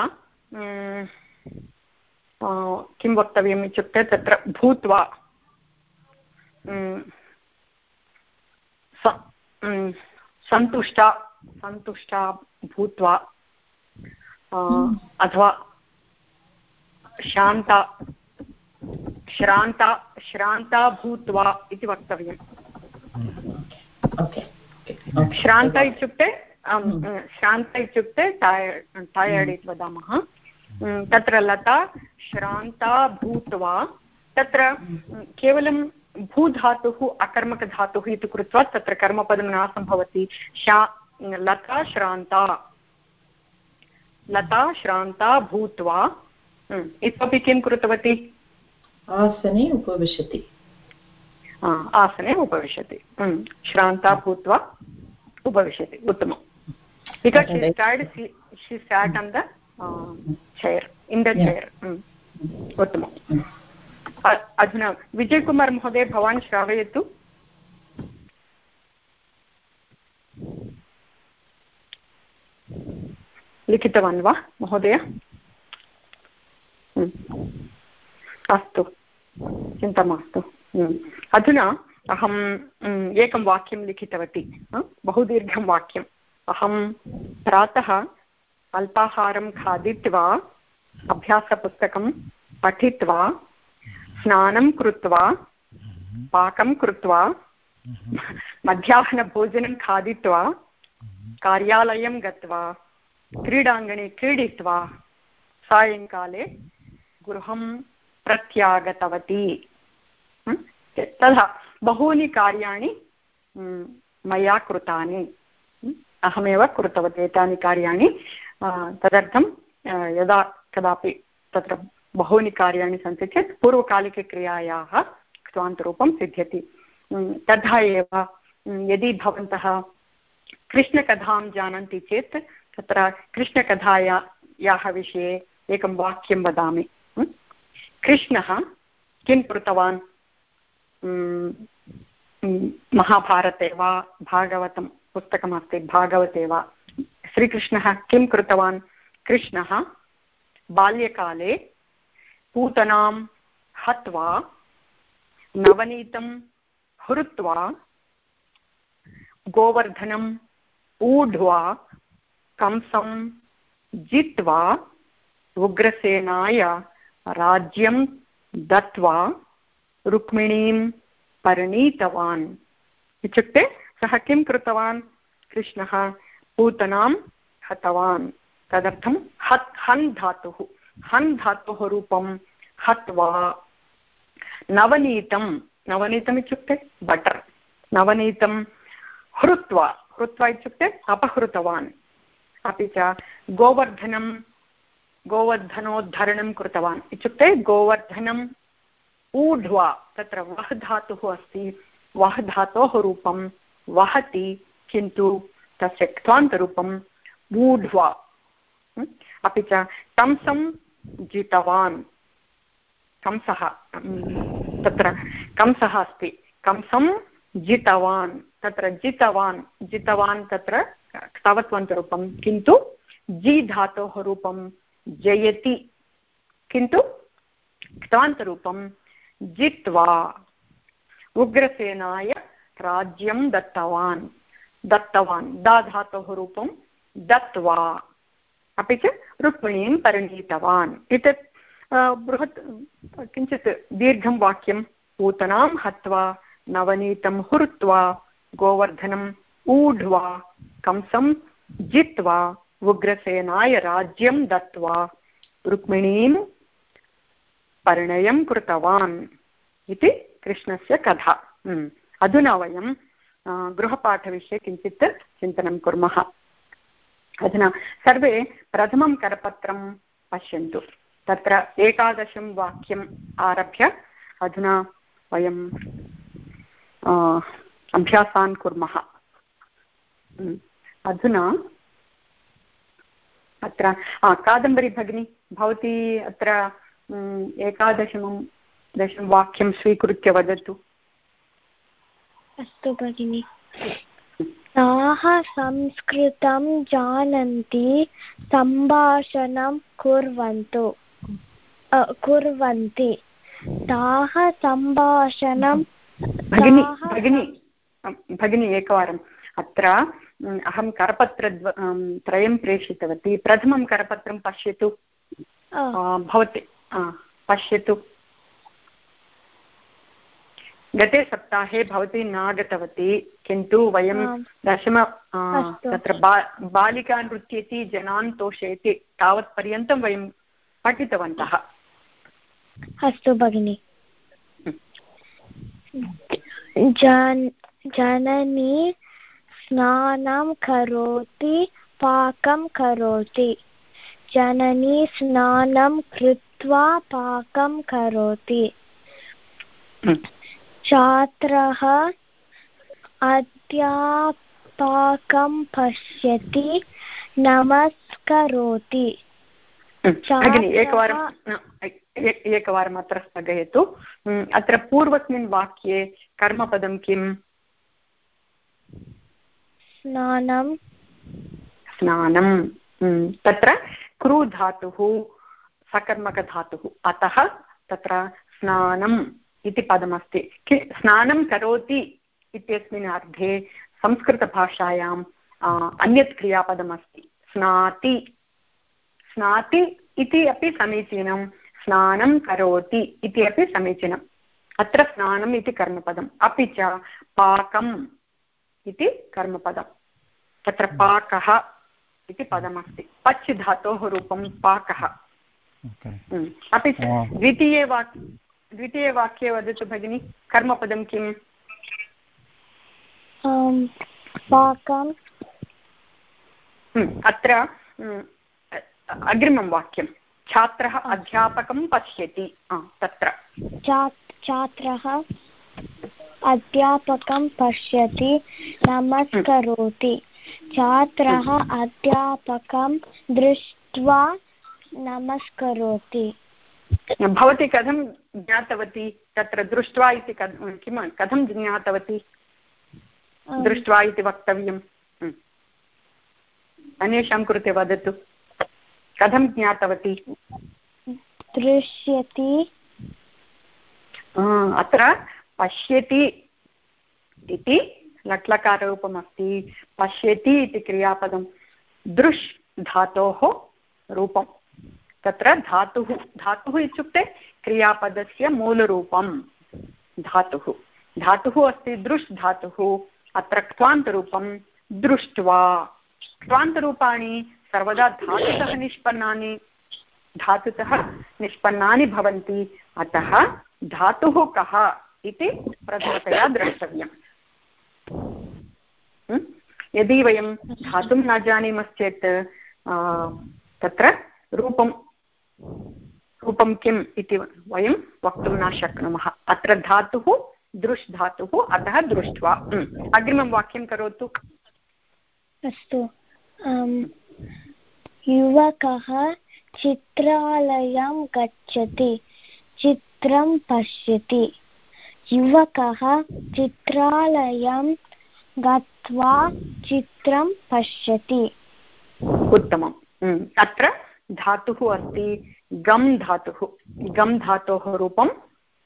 किं वक्तव्यम् इत्युक्ते तत्र भूत्वा सन्तुष्टा सन्तुष्टा भूत्वा अथवा शान्ता श्रान्ता श्रान्ता भूत्वा इति वक्तव्यम् श्रान्ता इत्युक्ते हम्म। इत्युक्ते टायर्ड् टायर्ड् इति वदामः तत्र लता श्रान्ता भूत्वा तत्र केवलं भूधातुः अकर्मकधातुः इति कृत्वा तत्र कर्मपदं न सम्भवति शा लता श्रान्ता। लता श्रान्ता भूत्वा। इतोपि किं कृतवती? आसने उपविशति। आसने उपविशति। श्रान्ता भूत्वा उपविशति। उत्तमं because she started she start on the chair in the chair उत्तमम् अधुना विजयकुमार् महोदय भवान् श्रावयतु लिखितवान् वा महोदय। अस्तु चिन्ता मास्तु। अधुना अहं हम्म, एकं वाक्यं लिखितवती ह? बहु दीर्घं वाक्यम् अहं प्रातः अल्पाहारं खादित्वा, अभ्यासपुस्तकं पठित्वा, स्नानं कृत्वा, पाकं कृत्वा, मध्याह्नभोजनं खादित्वा, कार्यालयं गत्वा, क्रीडाङ्गणे क्रीडित्वा सायङ्काले गृहं प्रत्यागतवती। तथा बहूनि कार्याणि मया कृतानि। अहमेव कृतवती एतानि कार्याणि। तदर्थं यदा कदापि तत्र बहूनि कार्याणि सन्ति चेत् पूर्वकालिकक्रियायाः क्त्वान्तरूपं सिद्ध्यति। तथा एव यदि भवन्तः कृष्णकथां जानन्ति चेत् तत्र कृष्णकथायाः विषये एकं वाक्यं वदामि। कृष्णः किं कृतवान्? महाभारते वा, भागवतं पुस्तकमस्ति, भागवते वा? श्रीकृष्णः किं कृतवान्? कृष्णः, बाल्यकाले पूतनां हत्वा नवनीतं हृत्वा गोवर्धनम् ऊढ्वा कंसं जित्वा उग्रसेनाय राज्यं दत्त्वा रुक्मिणीं परिणीतवान्। इत्युक्ते सः किं कृतवान्? कृष्णः पूतनां हतवान्। तदर्थं हत्, हन् धातुः। हन् धातोः रूपं हत्वा नवनीतं, नवनीतम् इत्युक्ते बटर्। नवनीतं हृत्वा हृत्वा इत्युक्ते अपहृतवान्। अपि च गोवर्धनं, गोवर्धनोद्धरणं कृतवान्। इत्युक्ते गोवर्धनम् ऊढ्वा, तत्र वः धातुः अस्ति। वः धातोः रूपं वहति, किन्तु तस्य क्त्वान्तरूपं ऊढ्वा अपि च कंसं जितवान्। कंसः तत्र कंसः अस्ति। कंसं जितवान्, तत्र जितवान् जितवान् तत्र क्तवत्वन्तरूपं। किन्तु जि धातोः रूपं जयति। किन्तु क्तान्तरूपं जित्वा उग्रसेनाय राज्यं दत्तवान्। दत्तवान्। दा धातोः रूपं दत्त्वा। अपि च रुक्मिणीं परिणीतवान्। एतत् बृहत्, किञ्चित् दीर्घं वाक्यं पूतनां हत्वा, नवनीतं हृत्वा गोवर्धनम् ऊढ्वा, कंसं जित्वा, उग्रसेनाय राज्यं दत्त्वा, रुक्मिणीं परिणयं कृतवान् इति कृष्णस्य कथा। अधुना वयं गृहपाठविषये किञ्चित् चिन्तनं कुर्मः। अधुना सर्वे प्रथमं करपत्रं पश्यन्तु। तत्र एकादशं वाक्यम् आरभ्य अधुना वयं अभ्यासान् कुर्मः। अधुना अत्र कादम्बरी भगिनी, भवती अत्र एकादशमं दशं वाक्यं स्वीकृत्य वदतु। अस्तु भगिनि। ताः संस्कृतं जानन्ति सम्भाषणं कुर्वन्तु कुर्वन्ति। ताः सम्भाषणं भगिनि भगिनि भगिनि एकवारम्। अत्र अहं करपत्र त्रयं प्रेषितवती। प्रथमं करपत्रं पश्यतु। भवती। पश्यतु। गते सप्ताहे भवती नागतवती किन्तु वयं दशम तत्र बा बालिका नृत्यति जनान् तोषयति तावत्पर्यन्तं वयं पठितवन्तः। अस्तु भगिनि। जन जननी स्नानं करोति पाकं करोति। जननी स्नानं कृत्वा पाकं करोति। छात्रः अध्यापकं पश्यति नमस्करोति। भगिनि एकवारं एकवारम् अत्र स्थगयतु। अत्र पूर्वस्मिन् वाक्ये कर्मपदं किम्? स्नानं स्नानं तत्र क्रू धातुः सकर्मकधातुः अतः तत्र स्नानम्। इति पदमस्ति। स्नानं करोति इत्यस्मिन् अर्थे संस्कृतभाषायाम् अन्यत् क्रियापदमस्ति। स्नाति। स्नाति इति अपि समीचीनं। स्नानं करोति इति अपि समीचीनम्। अत्र स्नानम् इति कर्मपदम्। अपि च पाकम् इति कर्मपदम्। तत्र पाकः इति पदमस्ति। पच् धातोः रूपं पाकः। अपि च द्वितीये वाक् द्वितीयवाक्ये वदतु भगिनि कर्मपदं किम् पाकं अत्र अग्रिमं वाक्यं। छात्रः अध्यापकं पश्यति। तत्र। छात्रः अध्यापकं पश्यति नमस्करोति। छात्रः अध्यापकं दृष्ट्वा नमस्करोति। भवती कथं ज्ञातवती? तत्र दृष्ट्वा इति किं कथं ज्ञातवती? दृष्ट्वा इति वक्तव्यम्। अन्येषां कृते वदतु। कथं ज्ञातवती? दृश्यति। अत्र पश्यति इति लट्लकाररूपमस्ति। पश्यति इति क्रियापदं दृश् धातोः रूपं तत्र धातुः धातुः इत्युक्ते क्रियापदस्य मूलरूपं धातुः। धातुः अस्ति दृश् धातुः अत्र क्त्वान्तरूपं दृष्ट्वा। क्त्वान्तरूपाणि सर्वदा धातुतः निष्पन्नानि धातुतः निष्पन्नानि भवन्ति, अतः धातुः कः इति प्रथमतया द्रष्टव्यम्। यदि वयं धातुं न जानीमश्चेत् तत्र रूपं रूपं किम् इति वयं वक्तुं न शक्नुमः। अत्र धातुः दृश् धातुः अतः दृष्ट्वा। अग्रिमं वाक्यं करोतु। अस्तु। युवकः चित्रालयं गच्छति चित्रं पश्यति। युवकः चित्रालयं गत्वा चित्रं पश्यति। उत्तमम्। अत्र धातुः अस्ति गम् धातुः गम् धातोः रूपं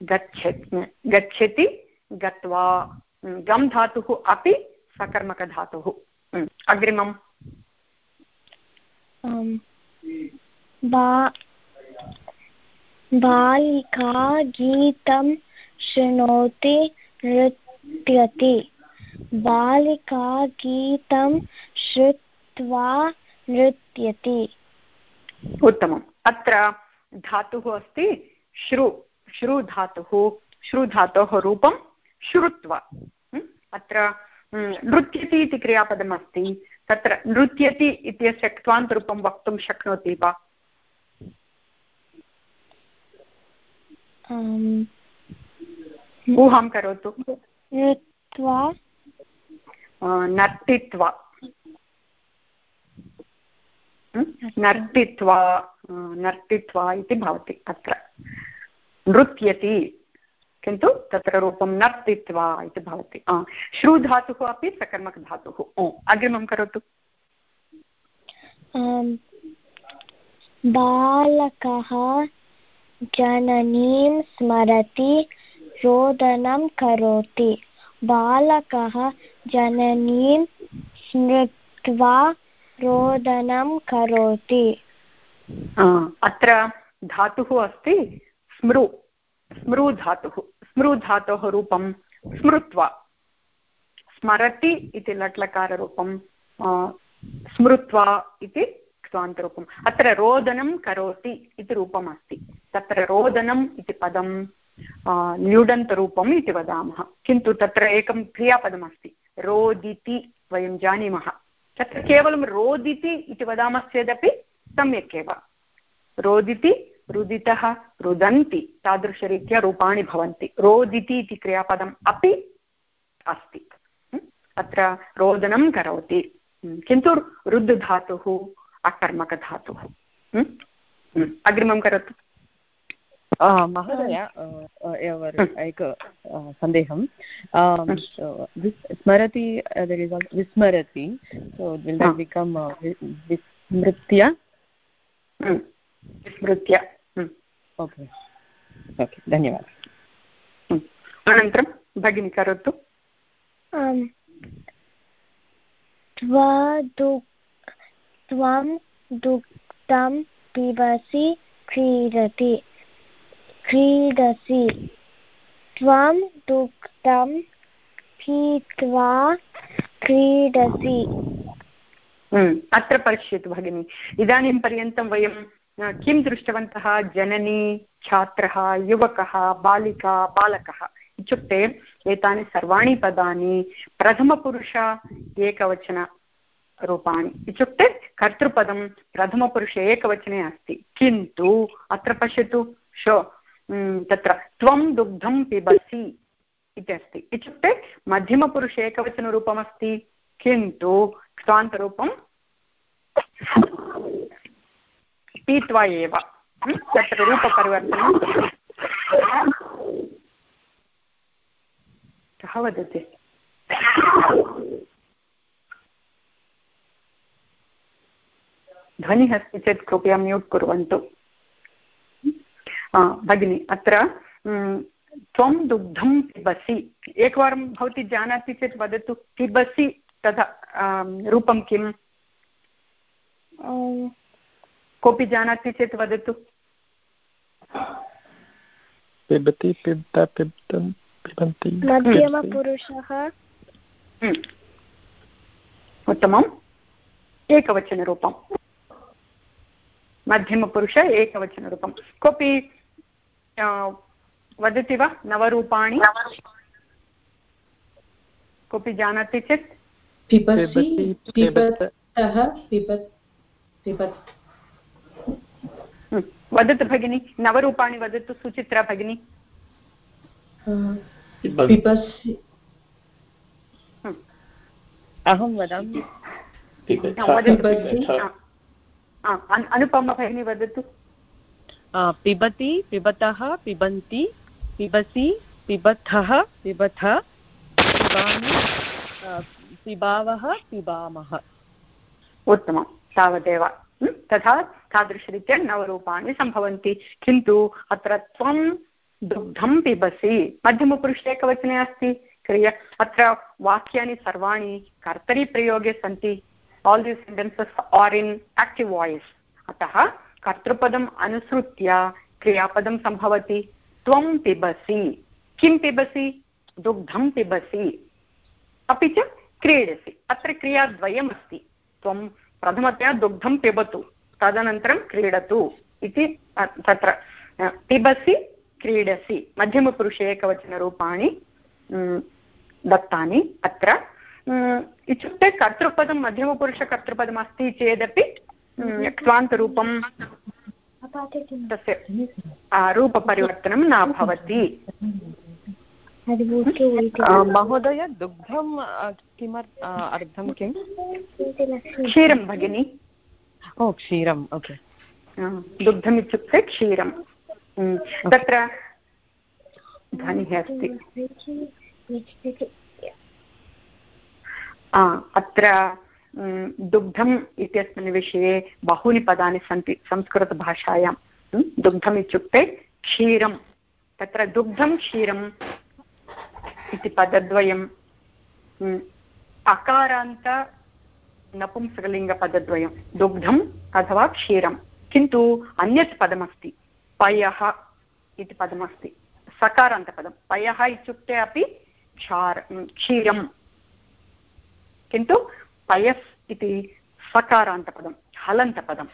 गच्छति गच्छति, गत्वा गम् धातुः अपि सकर्मकधातुः अग्रिमम्। बालिका गीतं शृणोति, नृत्यति। बालिका गीतं श्रुत्वा नृत्यति। उत्तमम्। अत्र धातुः अस्ति श्रु श्रुधातुः श्रुधातोः रूपं श्रुत्वा। अत्र नृत्यति इति क्रियापदमस्ति तत्र नृत्यति इत्यस्य क्त्वान्तरूपं वक्तुं शक्नोति वा? ऊहां करोतु। नर्तित्वा। नर्तित्वा नर्तित्वा इति भवति अत्र। नृत्यति, किन्तु तत्र रूपं नर्तित्वा इति भवति। श्रुधातुः अपि सकर्मकधातुः। अग्रिमं करोतु। बालकः जननीं स्मरति, रोदनं करोति। बालकः जननीं स्मृत्वा रोदनं करोति। अत्र धातुः अस्ति स्मृ स्मृ धातुः, स्मृ धातोः रूपं स्मृत्वा। स्मरति इति लट्लकाररूपं स्मृत्वा इति क्त्वान्तरूपम् अत्र रोदनं करोति इति रूपम् अस्ति तत्र रोदनम् इति पदं ल्युडन्तरूपम् इति वदामः। किन्तु तत्र एकं क्रियापदमस्ति। रोदिति वयं जानीमः। तत्र केवलं रोदिति इति वदामश्चेदपि सम्यक् एव रोदिति, रुदितः, रुदन्ति तादृशरीत्या रूपाणि भवन्ति। रोदिति इति क्रियापदम् अपि अस्ति। अत्र रोदनं करोति। किन्तु रुद् धातुः अकर्मकधातुः अग्रिमं करोतु। महोदय एक सन्देहं स्मरति विस्मरति। सो विल् दट् बिकम् विस्मृत्य। विस्मृत्य। ओके ओके धन्यवादः। अनन्तरं भगिनी करोतु। त्वं दुग्धं पिबसि क्रीडति। क्रीडसि। त्वं दुग्धं पीत्वा क्रीडसि। अत्र पश्यतु भगिनि। इदानीं पर्यन्तं वयं किं दृष्टवन्तः जननी, छात्रः, युवकः, बालिका, बालकः? इत्युक्ते एतानि सर्वाणि पदानि प्रथमपुरुष एकवचनरूपाणि इत्युक्ते कर्तृपदं प्रथमपुरुषे एकवचने अस्ति। किन्तु, अत्र पश्यतु, शो तत्र त्वं दुग्धं पिबसि इति अस्ति। इत्युक्ते मध्यमपुरुषे एकवचनरूपमस्ति, किन्तु क्तान्तरूपं पीत्वा एव। तत्र रूपपरिवर्तनं कः वदति? ध्वनिः अस्ति चेत् कृपया म्यूट् कुर्वन्तु। भगिनि अत्र त्वं दुग्धं पिबसि। एकवारं भवती जानाति चेत् वदतु पिबसि तथा रूपं किम्? कोऽपि जानाति चेत् वदतु। पिबति पिबता पिबतं पिबन्ति मध्यमपुरुषः। उत्तमम्। एकवचनरूपं मध्यमपुरुष एकवचनरूपं कोऽपि वदति वा नवरूपाणि कोऽपि जानाति चेत्। वदतु भगिनि नवरूपाणि वदतु सुचित्रा भगिनी। अहं वदामि। अनुपमा भगिनी वदतु। पिबति, पिबतः, पिबन्ति, पिबसि, पिबथः, पिबथ, पिबामि पिबावः, पिबामः। उत्तमं, तावदेव। तथा तादृशरीत्या नवरूपाणि सम्भवन्ति। किन्तु अत्र त्वं दुग्धं पिबसि। मध्यमपुरुषे एकवचने अस्ति, क्रिया, अत्र वाक्यानि सर्वाणि कर्तरिप्रयोगे सन्ति। All these sentences are in active voice अतः कर्तृपदम् अनुसृत्य क्रियापदं सम्भवति। त्वं पिबसि। किं पिबसि? दुग्धं पिबसि। अपि च क्रीडसि। अत्र क्रियाद्वयमस्ति। त्वं प्रथमतया दुग्धं पिबतु। तदनन्तरं क्रीडतु इति तत्र। पिबसि, क्रीडसि। मध्यमपुरुषे एकवचनरूपाणि दत्तानि अत्र। इत्युक्ते कर्तृपदं, मध्यमपुरुषकर्तृपदमस्ति चेदपि क्वान्तरूपं तस्य रूपपरिवर्तनं न भवति। महोदय दुग्धं किमर् अर्थं किं क्षीरं भगिनि। ओ क्षीरम् ओके। दुग्धम् इत्युक्ते क्षीरं तत्र ध्वनिः अस्ति। अत्र दुग्धम् इत्यस्मिन् विषये बहूनि पदानि सन्ति, संस्कृतभाषायां। दुग्धम् इत्युक्ते क्षीरं तत्र दुग्धं क्षीरम् इति पदद्वयं अकारान्त नपुंसकलिङ्गपदद्वयं दुग्धम् अथवा क्षीरं किन्तु अन्यत् पदमस्ति, पयः इति पदमस्ति। सकारान्तपदं। पयः इत्युक्ते अपि क्षार क्षीरं किन्तु पयस् इति सकारान्तपदं हलन्तपदं।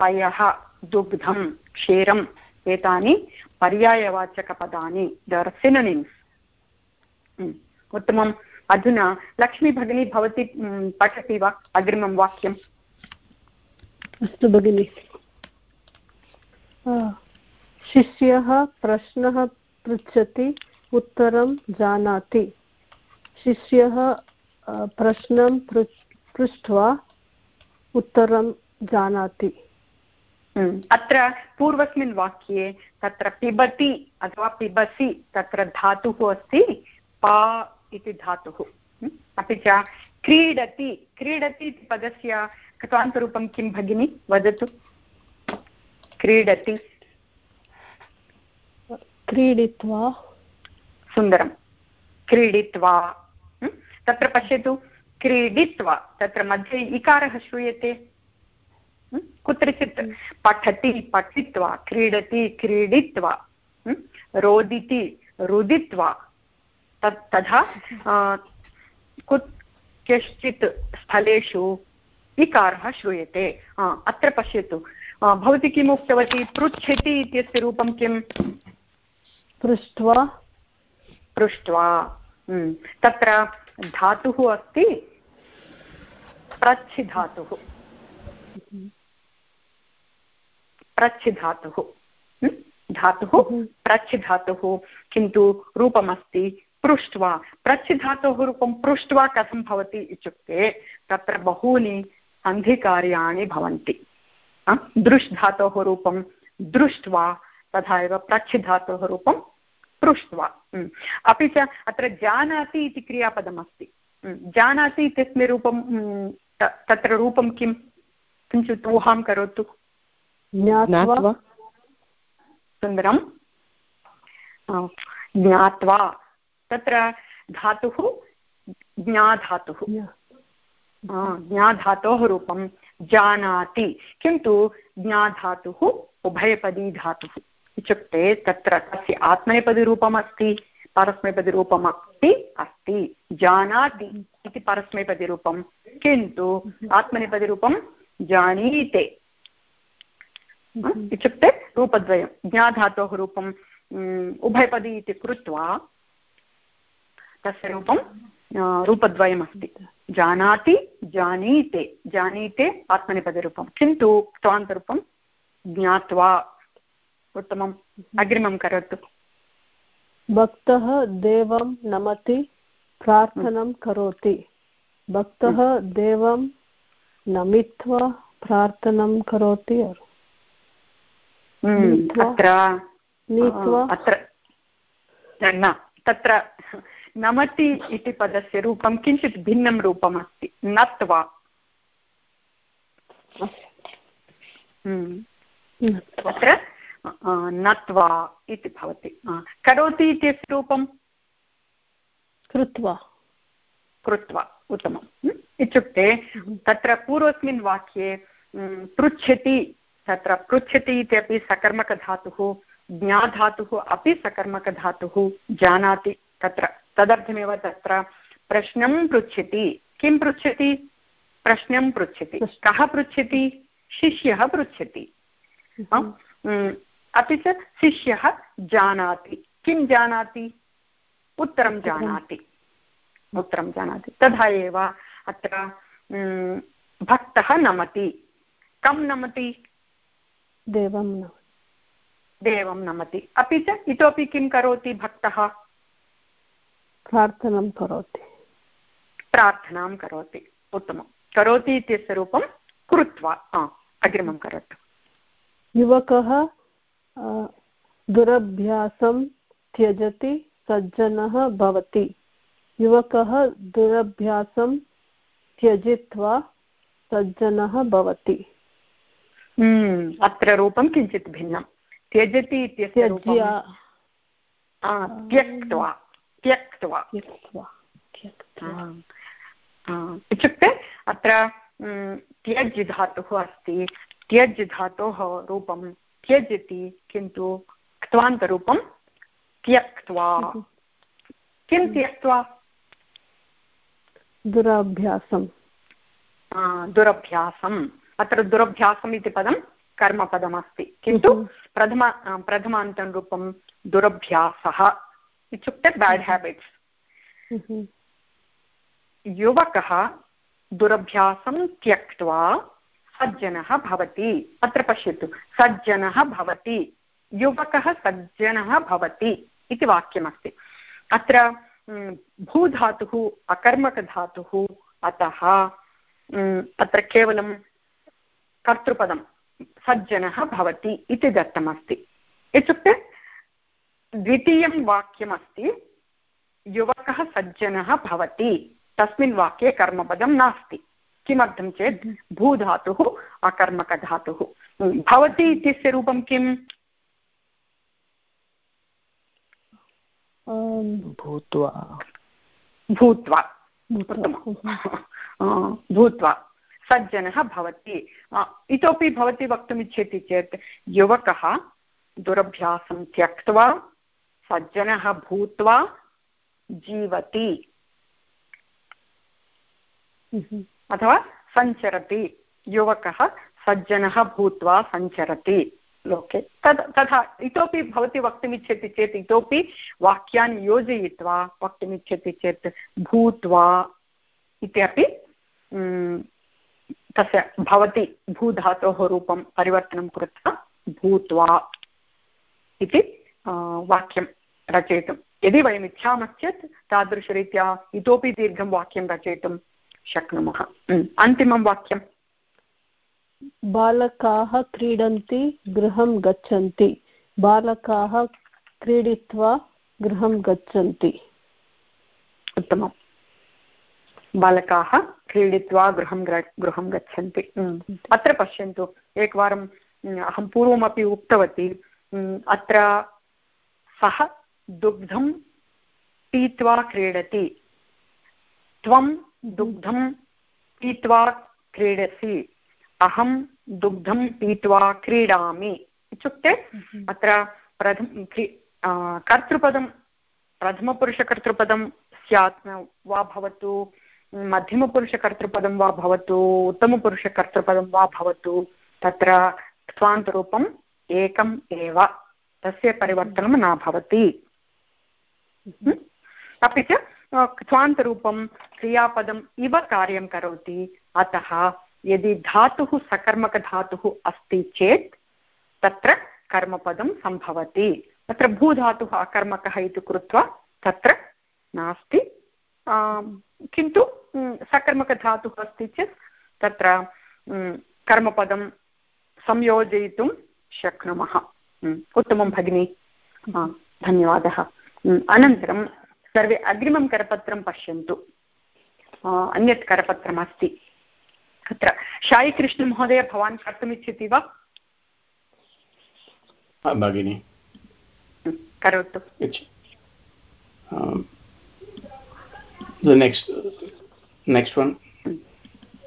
पयः दुग्धं क्षीरम् एतानि पर्यायवाचकपदानि दर् सिनोनिम्स् उत्तमम्। अधुना लक्ष्मीभगिनी भवती पठति वा? अग्रिमं वाक्यम्। अस्तु भगिनि। शिष्यः प्रश्नः पृच्छति उत्तरं जानाति। शिष्यः प्रश्नं पृष्ट्वा उत्तरं जानाति। अत्र पूर्वस्मिन् वाक्ये तत्र पिबति अथवा पिबसि तत्र धातुः अस्ति पा इति धातुः। अपि च क्रीडति क्रीडति इति पदस्य कृतान्तरूपं किं भगिनि? वदतु। क्रीडति। क्रीडित्वा। सुन्दरं। क्रीडित्वा। तत्र पश्यतु क्रीडित्वा तत्र मध्ये इकारः श्रूयते। कुत्रचित् पठति पठित्वा क्रीडति क्रीडित्वा रोदिति रुदित्वा तत् तथा कुत् कश्चित् स्थलेषु इकारः श्रूयते। अत्र पश्यतु। भवती किम् उक्तवती? पृच्छति इत्यस्य रूपं किम्? पृष्ट्वा। पृष्ट्वा। तत्र धातुः अस्ति प्रच्छि धातुः प्रच्छि धातुः हम्म, धातुः प्रच्छि धातुः किन्तु रूपमस्ति पृष्ट्वा। प्रच्छि धातोः रूपं पृष्ट्वा कथं भवति इत्युक्ते तत्र बहूनि सन्धिकार्याणि भवन्ति। दृश् धातोः रूपं दृष्ट्वा तथा एव प्रच्छि धातोः रूपं पृष्ट्वा। अपि च अत्र जानाति इति क्रियापदमस्ति। जानाति इत्यस्मिन् रूपं तत्र रूपं किं किञ्चित् ऊहां करोतु। सुन्दरं ज्ञात्वा। तत्र धातुः ज्ञाधातुः। ज्ञाधातोः रूपं जानाति। किन्तु ज्ञाधातुः उभयपदी धातुः। इत्युक्ते तत्र तस्य आत्मनेपदिरूपम् अस्ति परस्मैपदिरूपमपि अस्ति। जानाति इति परस्मैपदिरूपं किन्तु आत्मनेपदिरूपं जानीते। इत्युक्ते रूपद्वयं ज्ञाधातोः रूपं उभयपदी इति कृत्वा तस्य रूपं रूपद्वयमस्ति। जानाति जानीते जानीते आत्मनेपदरूपं। किन्तु क्त्वान्तरूपं ज्ञात्वा उत्तमम्। अग्रिमं करोतु। भक्तः देवं नमति प्रार्थनं करोति। भक्तः देवं नमित्वा प्रार्थनं करोति हम्म, अत्र अत्र न तत्र नमति इति पदस्य रूपं किञ्चित् भिन्नं रूपमस्ति नत्वा। हम्म। नत्वा इति भवति। करोति इत्यस्य रूपं कृत्वा। कृत्वा उत्तमम्। हम्म। इत्युक्ते तत्र पूर्वस्मिन् वाक्ये पृच्छति तत्र पृच्छति इत्यपि सकर्मकधातुः ज्ञाधातुः अपि सकर्मकधातुः जानाति तत्र। तदर्थमेव तत्र प्रश्नं पृच्छति। किं पृच्छति? प्रश्नं पृच्छति। कः पृच्छति? शिष्यः पृच्छति। अपि च शिष्यः जानाति। किं जानाति? उत्तरं जानाति। उत्तरं जानाति। तथा एव अत्र भक्तः नमति। कं नमति? देवं देवं नमति। अपि च इतोपि किं करोति भक्तः? प्रार्थनां करोति। प्रार्थनां करोति। उत्तमं। करोति इत्यस्य रूपं कृत्वा अग्रिमं करोतु। युवकः दुरभ्यासं त्यजति सज्जनः भवति। युवकः दुरभ्यासं त्यजित्वा सज्जनः भवति। हम्म, अत्र रूपं किञ्चित् भिन्नं। त्यजति इत्यस्य त्यक्त्वा त्यक्त्वा। इत्युक्ते अत्र त्यज् धातुः अस्ति। त्यज् धातोः रूपं त्यजति किन्तु क्त्वान्तरूपं त्यक्त्वा। किं त्यक्त्वा? दुरभ्यासं दुरभ्यासम्। अत्र दुरभ्यासम् इति पदं कर्मपदमस्ति। किन्तु प्रथम प्रथमान्तं रूपं दुरभ्यासः इत्युक्ते बेड् हेबिट्स् हम्म। युवकः दुरभ्यासं त्यक्त्वा सज्जनः भवति। अत्र पश्यतु। सज्जनः भवति। युवकः सज्जनः भवति इति वाक्यमस्ति। अत्र भूधातुः, अकर्मकधातुः, अतः अत्र केवलं कर्तृपदं सज्जनः भवति इति दत्तमस्ति। इत्युक्ते द्वितीयं वाक्यमस्ति, युवकः सज्जनः भवति। तस्मिन् वाक्ये कर्मपदं नास्ति। किमर्थं चेत् भूधातुः अकर्मकधातुः। भवति इत्यस्य रूपं किम्? भूत्वा। भूत्वा। भूत्वा। सज्जनः भवति। इतोपि भवती वक्तुमिच्छति चेत् युवकः दुरभ्यासं त्यक्त्वा सज्जनः भूत्वा जीवति। अथवा सञ्चरति, युवकः सज्जनः भूत्वा सञ्चरति। लोके। तद्, तथा, इतोपि भवती वक्तुमिच्छति चेत् इतोपि वाक्यानि योजयित्वा वक्तुमिच्छति चेत् भूत्वा इत्यपि तस्य भवति भूधातोः रूपं परिवर्तनं कृत्वा भूत्वा इति वाक्यं रचयितुं। यदि वयम् इच्छामश्चेत् तादृशरीत्या इतोपि दीर्घं वाक्यं रचयितुं शक्नुमः। अन्तिमं वाक्यं बालकाः क्रीडन्ति गृहं गच्छन्ति। बालकाः क्रीडित्वा गृहं गच्छन्ति। उत्तमम्। बालकाः क्रीडित्वा गृहं गृहं गच्छन्ति। अत्र पश्यन्तु। एकवारं अहं पूर्वमपि उक्तवती। अत्र सः दुग्धं पीत्वा क्रीडति। त्वं दुग्धं पीत्वा क्रीडसि। अहं दुग्धं पीत्वा क्रीडामि इत्युक्ते अत्र प्रथम कर्तृपदं प्रथमपुरुषकर्तृपदं स्यात् वा भवतु मध्यमपुरुषकर्तृपदं वा भवतु उत्तमपुरुषकर्तृपदं वा भवतु तत्र क्त्वान्तरूपम् एकम् एव तस्य परिवर्तनं न भवति। अपि च क्त्वान्तरूपं क्रियापदम् इव कार्यं करोति। अतः यदि धातुः सकर्मकधातुः अस्ति चेत् तत्र कर्मपदं सम्भवति। तत्र भूधातुः अकर्मकः इति कृत्वा तत्र नास्ति। किन्तु सकर्मकधातुः अस्ति चेत् तत्र कर्मपदं संयोजयितुं शक्नुमः। उत्तमं भगिनि। धन्यवादः। अनन्तरं सर्वे अग्रिमं करपत्रं पश्यन्तु। अन्यत् करपत्रमस्ति। अत्र शायिकृष्णमहोदय भवान् कर्तुमिच्छति वा? भगिनि। करोतु। the next next one.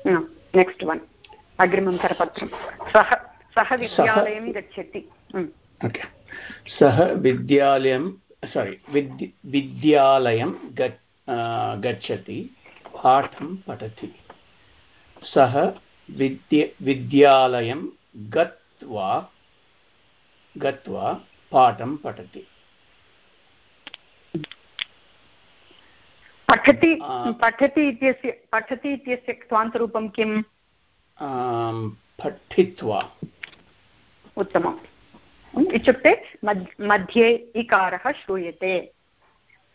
no अग्रिमं करपत्रं। सः सः विद्यालयं गच्छति। सः विद्यालयं सोरि विद् विद्यालयं गच्छति पाठं पठति सः विद्य विद्यालयं गत्वा गत्वा पाठं पठति पठति पठति इत्यस्य पठति इत्यस्य क्वान्तरूपं किम् पठित्वा उत्तमम् इत्युक्ते मध्ये इकारः श्रूयते।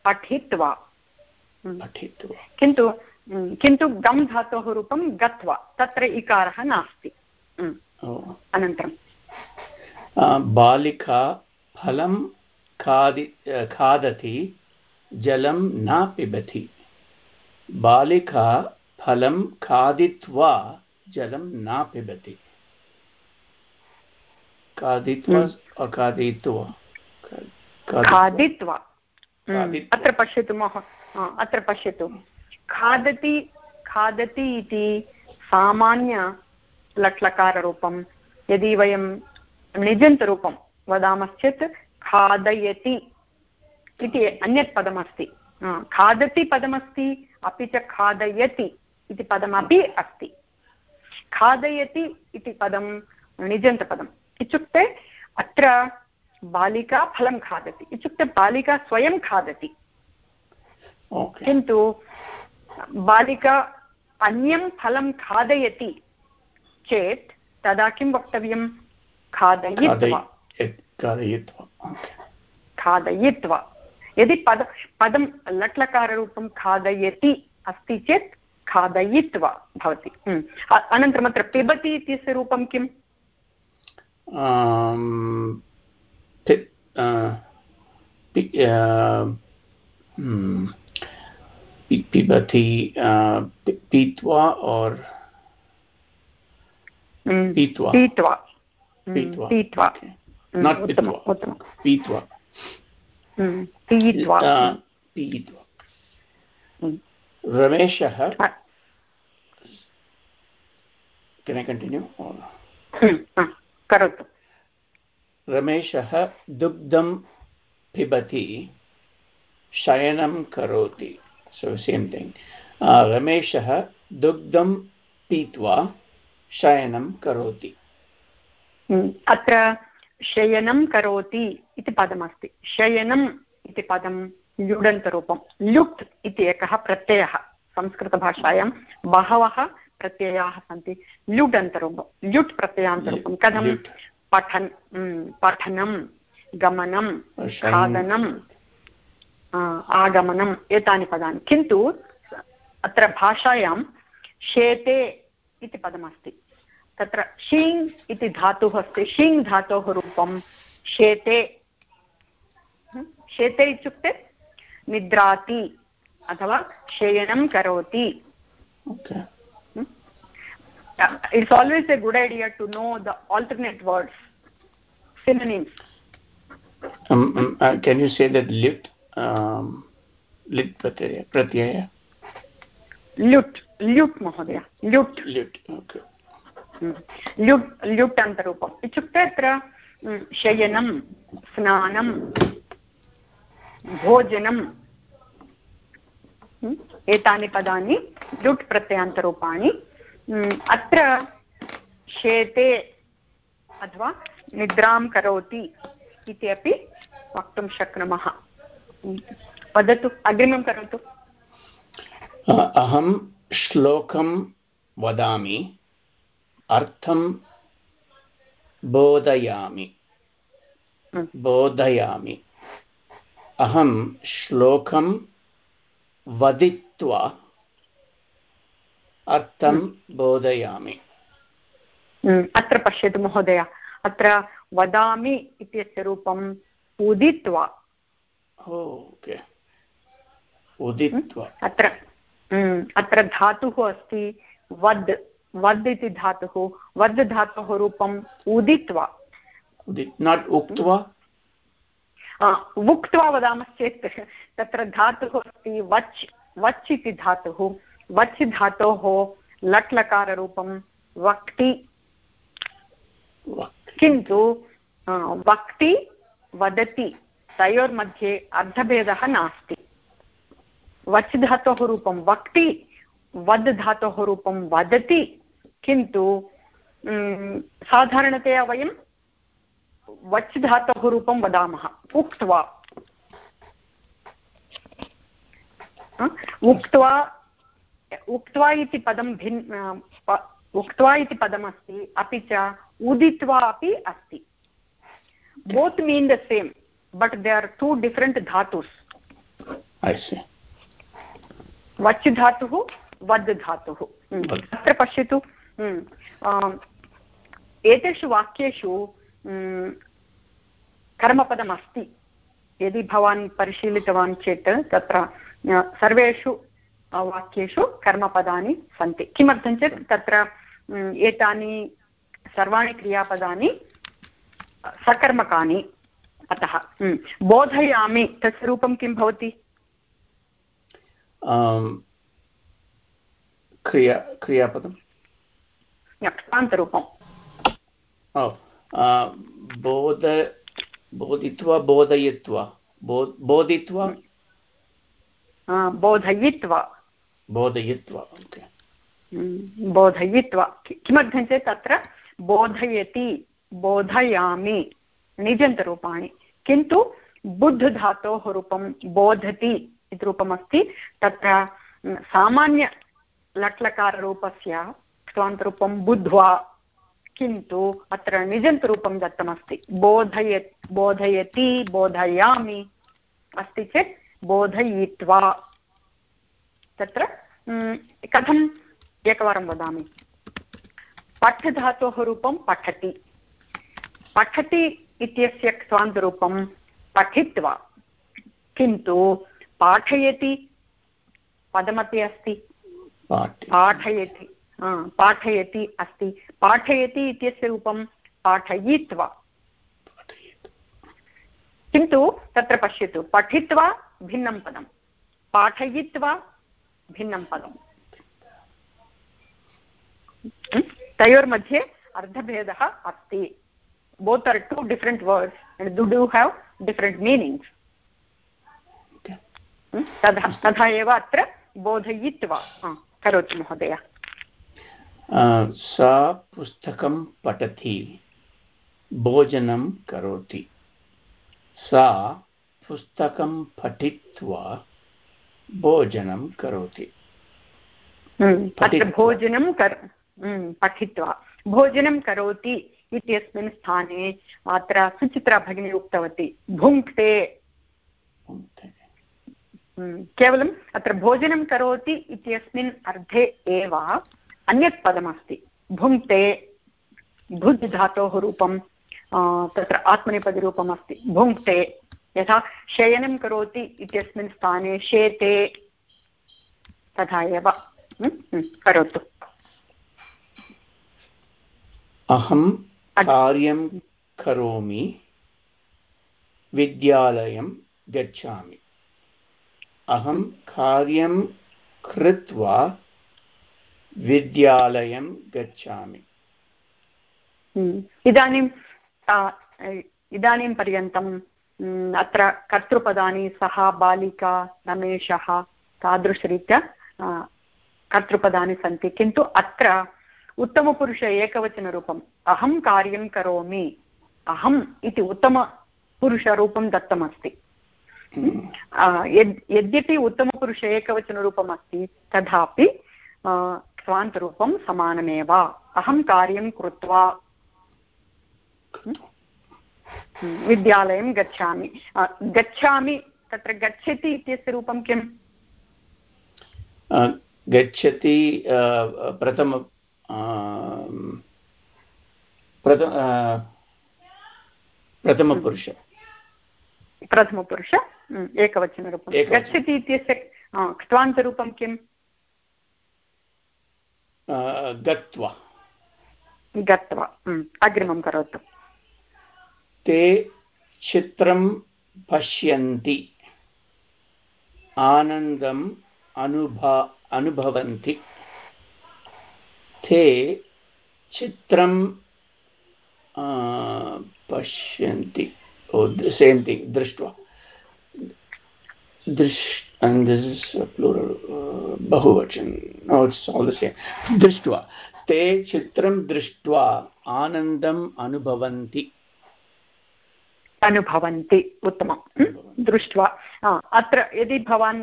पठित्वा किन्तु किन्तु गम् धातोः रूपं गत्वा तत्र इकारः नास्ति। अनन्तरं। बालिका फलं खादि खादति जलं न पिबति। बालिका फलं खादित्वा जलं न पिबति। खादित्वा खादित्वा। खादित्वा। अत्र पश्यतु महो। अत्र पश्यतु। खादति खादति इति सामान्य लट्लकाररूपं। यदि वयं निजन्तरूपं वदामश्चेत् खादयति इति अन्यत् पदमस्ति। खादति पदमस्ति अपि च खादयति इति पदमपि अस्ति। खादयति इति पदं निजन्तपदम्। इत्युक्ते अत्र बालिका फलं खादति इत्युक्ते बालिका स्वयं खादति। किन्तु बालिका अन्यं फलं खादयति चेत् तदा किं वक्तव्यं? खादयित्वा। खादयित्वा। यदि पद पदं लट्लकाररूपं खादयति अस्ति चेत् खादयित्वा भवति। अनन्तरम् अत्र पिबति इत्यस्य रूपं किम्? पिबति पीत्वा और पीत्वा पीत्वा पीत्वा पीत्वा not पीत्वा पीत्वा पीत्वा पीत्वा रमेशः can I continue करोतु। रमेशः दुग्धं पिबति शयनं करोति। सो सेम् थिङ्ग् रमेशः दुग्धं पीत्वा शयनं करोति। अत्र शयनं करोति इति पदमस्ति। शयनम् इति पदं ल्युडन्तरूपं। ल्युट् इति एकः प्रत्ययः संस्कृतभाषायां। बहवः प्रत्ययाः सन्ति। ल्युट् अन्तरूपं ल्युट् प्रत्ययान्तरूपं कथं? पठन् पठनं गमनं खादनं आगमनम् एतानि पदानि। किन्तु अत्र भाषायां शेते इति पदमस्ति। तत्र शीङ् इति धातुः अस्ति। शीङ् धातोः रूपं शेते। शेते इत्युक्ते निद्राति अथवा शयनं करोति। It's always a good idea to know the alternate words synonyms um, um, uh, can you say that lit um, lit pratyaya pratyaya ल्युट् ल्युट् महोदय ल्युट् ल्युट् ओके ल्युट् ल्युट् अन्तरूपम् इत्युक्ते अत्र शयनं स्नानं भोजनं एतानि पदानि ल्युट् प्रत्ययान्तरूपाणि अत्र शेते अथवा निद्रां करोति इति अपि वक्तुं शक्नुमः। वदतु अग्रिमं करोतु। अहं श्लोकं वदामि अर्थं बोधयामि। बोधयामि। अहं श्लोकं वदित्वा अर्थं बोधयामि। अत्र पश्यतु महोदय अत्र वदामि इत्यस्य रूपम् उदित्वा ओके उदित्वा अत्र अत्र धातुः अस्ति वद् वद् इति धातुः वद् धातोः रूपम् उदित्वा नाट् उक्त्वा उक्त्वा वदामश्चेत् तत्र धातुः अस्ति वच् वच् इति धातुः वच् धातोः लट् लकाररूपं वक्ति, किन्तु वक्ति वदति, तयोर्मध्ये अर्थभेदः नास्ति। वच् धातोः रूपं वक्ति वद् धातोः रूपं वदति, किन्तु साधारणतया वयं वच् धातोः रूपं वदामः, उक्त्वा। उक्त्वा उक्त्वा इति पदं भिन् उक्त्वा इति पदमस्ति अपि च उदित्वा अपि अस्ति। Both mean the same but they are two different धातुस्। वच् धातुः वद् धातुः। अत्र पश्यतु। एतेषु वाक्येषु कर्मपदमस्ति। यदि भवान् परिशीलितवान् चेत् तत्र सर्वेषु वाक्येषु कर्मपदानि सन्ति। किमर्थं चेत् तत्र एतानि सर्वाणि क्रियापदानि सकर्मकानि अतः। बोधयामि तस्य रूपं किं भवति? क्रिया क्रियापदं? क्तान्तरूपं बोध बोधित्वा बोधयित्वा। बोधित्वा? बोधयित्वा। बोधयित्वा बोधयित्वा। किमर्थं चेत् तत्र बोधयति, बोधयामि, निजन्तरूपाणि। किन्तु बुद्धधातोः रूपं बोधति इति रूपमस्ति। तत्र सामान्यलट्लकाररूपस्य क्वान्तरूपं बुद्ध्वा, किन्तु अत्र निजन्तरूपं दत्तमस्ति। बोधय, बोधयति, बोधयामि अस्ति चेत् बोधयित्वा। तत्र कथम् एकवारं वदामि। पठ धातोः रूपं पठति। पठति इत्यस्य क्वान्तरूपं पठित्वा किन्तु पाठयति पदमपि अस्ति। पाठयति। पाठयति अस्ति। पाठयति इत्यस्य रूपं पाठयित्वा। किन्तु तत्र पश्यतु पठित्वा भिन्नं पदं। पाठयित्वा भिन्नं पदम्। तयोर्मध्ये अर्धभेदः अस्ति। Both are two different words and do, do have different meanings. तथा तथा एव अत्र बोधयित्वा। करोतु महोदय। सा पुस्तकं पठति भोजनं करोति। सा पुस्तकं पठित्वा भोजनं करोति। हम्म, अत्र भोजनं कर् हम्म, पठित्वा। भोजनं करोति इत्यस्मिन् स्थाने अत्र सुचित्रा भगिनी उक्तवती भुङ्क्ते। हम्म, केवलम् अत्र भोजनं करोति इत्यस्मिन् अर्थे एव अन्यत् पदमस्ति। भुङ्क्ते भुज् धातोः रूपं तत्र आत्मनेपदिरूपम् अस्ति भुङ्क्ते यथा शयनं करोति इत्यस्मिन् स्थाने शेते तथा एव। हम्म, हम्म, करोतु। अहं कार्यं करोमि विद्यालयं गच्छामि। अहं कार्यं कृत्वा विद्यालयं गच्छामि। हम्म, इदानीं इदानीं पर्यन्तं अत्र कर्तृपदानि सः बालिका रमेशः तादृशरीत्या कर्तृपदानि सन्ति किन्तु अत्र उत्तमपुरुष एकवचनरूपम् अहं कार्यं करोमि अहम् इति उत्तमपुरुषरूपं दत्तमस्ति यद् यद्यपि उत्तमपुरुष एकवचनरूपम् अस्ति तथापि आ, क्वान्तरूपं समानमेव अहं कार्यं कृत्वा विद्यालयं गच्छामि। गच्छामि तत्र गच्छति इत्यस्य रूपं किम्? गच्छति प्रथम प्रथम प्रथमपुरुष। प्रथमपुरुष एकवचनरूपं। गच्छति इत्यस्य क्त्वान्तरूपं किम्? गत्वा। गत्वा अग्रिमं करोतु। ते चित्रं पश्यन्ति। आनन्दम् अनुभा, अनुभवन्ति। ते चित्रं पश्यन्ति। सेम् थिङ्ग् दृष्ट्वा। बहुवचन। दृष्ट्वा। ते चित्रं दृष्ट्वा आनन्दम् अनुभवन्ति। अनुभवन्ति उत्तमं दृष्ट्वा अत्र यदि भवान्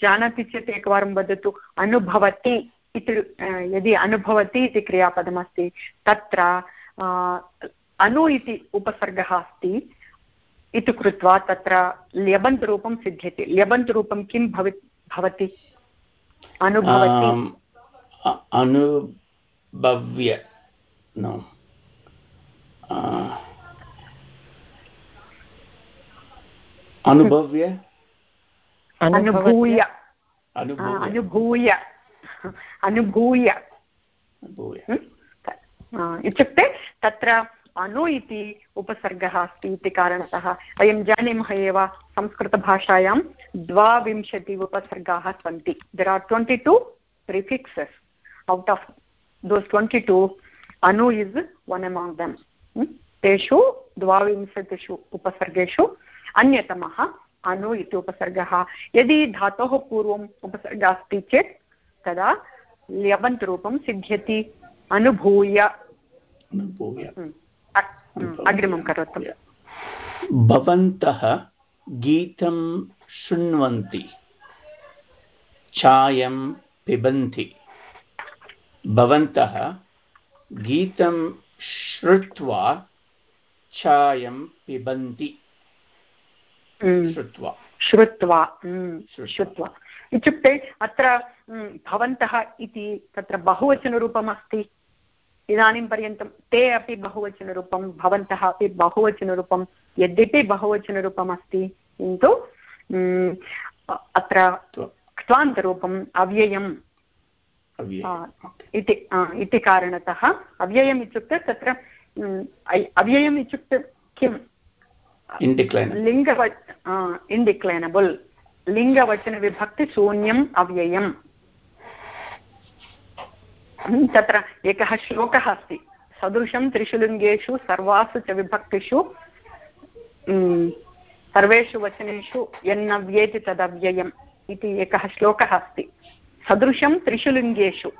जानाति चेत् एकवारं वदतु अनुभवति इति यदि अनुभवति इति क्रियापदमस्ति तत्र अनु इति उपसर्गः अस्ति इति कृत्वा तत्र ल्यबन्तरूपं सिद्ध्यति। ल्यबन्तरूपं किं भवि भवति? अनुभवति। अनुभव्य no आ, अनुभव्य अनुभूय अनुभूय अनुभूय इत्युक्ते तत्र अनु इति उपसर्गः अस्ति इति कारणतः वयं जानीमः एव संस्कृतभाषायां द्वाविंशति उपसर्गाः सन्ति there are twenty two prefixes out of those twenty two Anu is one among them तेषु द्वाविंशतिषु उपसर्गेषु अन्यतमः अनु इति उपसर्गः यदि धातोः पूर्वम् उपसर्गः अस्ति चेत् तदा ल्यबन्त् रूपं सिद्ध्यति। अनुभूय। अग्रिमं करोतु। भवन्तः गीतं शृण्वन्ति। चायं पिबन्ति। भवन्तः गीतं श्रुत्वा चायं पिबन्ति। श्रुत्वा। श्रुत्वा हम्म, श्रुत्वा। श्रुत्वा। इत्युक्ते अत्र हम्म, भवन्तः इति तत्र बहुवचनरूपम् अस्ति इदानीं पर्यन्तं ते अपि बहुवचनरूपं भवन्तः अपि बहुवचनरूपं यद्यपि बहुवचनरूपम् अस्ति किन्तु हम्म, अत्र क्त्वान्तरूपम् अव्ययम्. इति इति कारणतः अव्ययम् इत्युक्ते तत्र हम्म, अव्ययम् इत्युक्ते किं Indeclinable. लिङ्गव इण्डिक्लैनबल् लिङ्गवचनविभक्तिशून्यम् अव्ययम् तत्र एकः श्लोकः अस्ति सदृशं त्रिषु लिङ्गेषु सर्वासु च विभक्तिषु सर्वेषु वचनेषु यन्नव्येति तदव्ययम् इति एकः श्लोकः अस्ति सदृशं त्रिषु लिङ्गेषु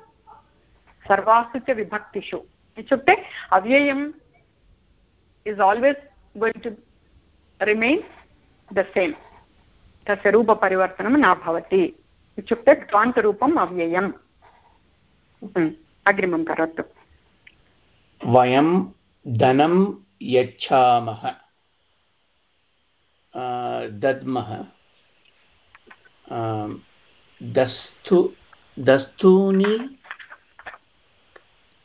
सर्वासु च विभक्तिषु इत्युक्ते अव्ययम् is always going to remain the same तस्य रूपपरिवर्तनं न भवति. इत्युक्ते क्वान्तरूपम् अव्ययम्. अग्रिमं करोतु. वयं धनं यच्छामः. दद्मः. दस्तु, दस्तूनि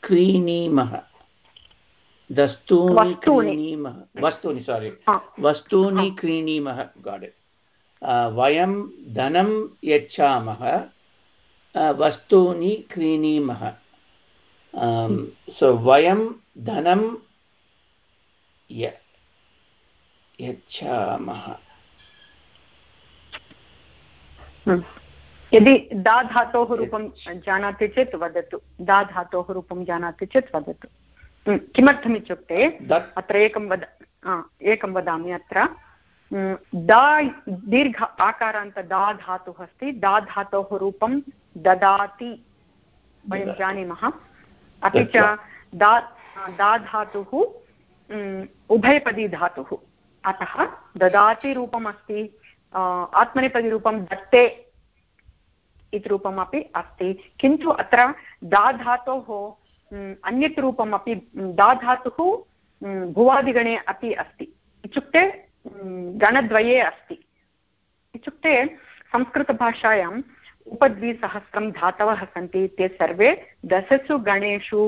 क्रीणीमः. दस्तूनि क्रीणीमः। वस्तूनि सारि वस्तूनि क्रीणीमः। गाड् वयं धनं यच्छामः। वस्तूनि क्रीणीमः। सो वयं धनं यच्छामः। यदि दा धातोः रूपं जानाति चेत् वदतु। दा धातोः रूपं जानाति चेत् वदतु। किमर्थमित्युक्ते अत्र एकं वद एकं वदामि अत्र. दा दीर्घ आकारान्त दा धातुः अस्ति. दा धातोः रूपं ददाति वयं जानीमः. अपि च दा दा धातुः उभयपदी धातुः। अतः ददाति रूपम् अस्ति आत्मनेपदीरूपं दत्ते इति रूपमपि अस्ति। किन्तु अत्र दा धातोः अन्यत् रूपमपि दा धातुः भुवादिगणे अपि अस्ति। इत्युक्ते गणद्वये अस्ति। इत्युक्ते संस्कृतभाषायाम् उपद्विसहस्रं धातवः सन्ति ते सर्वे दशसु गणेषु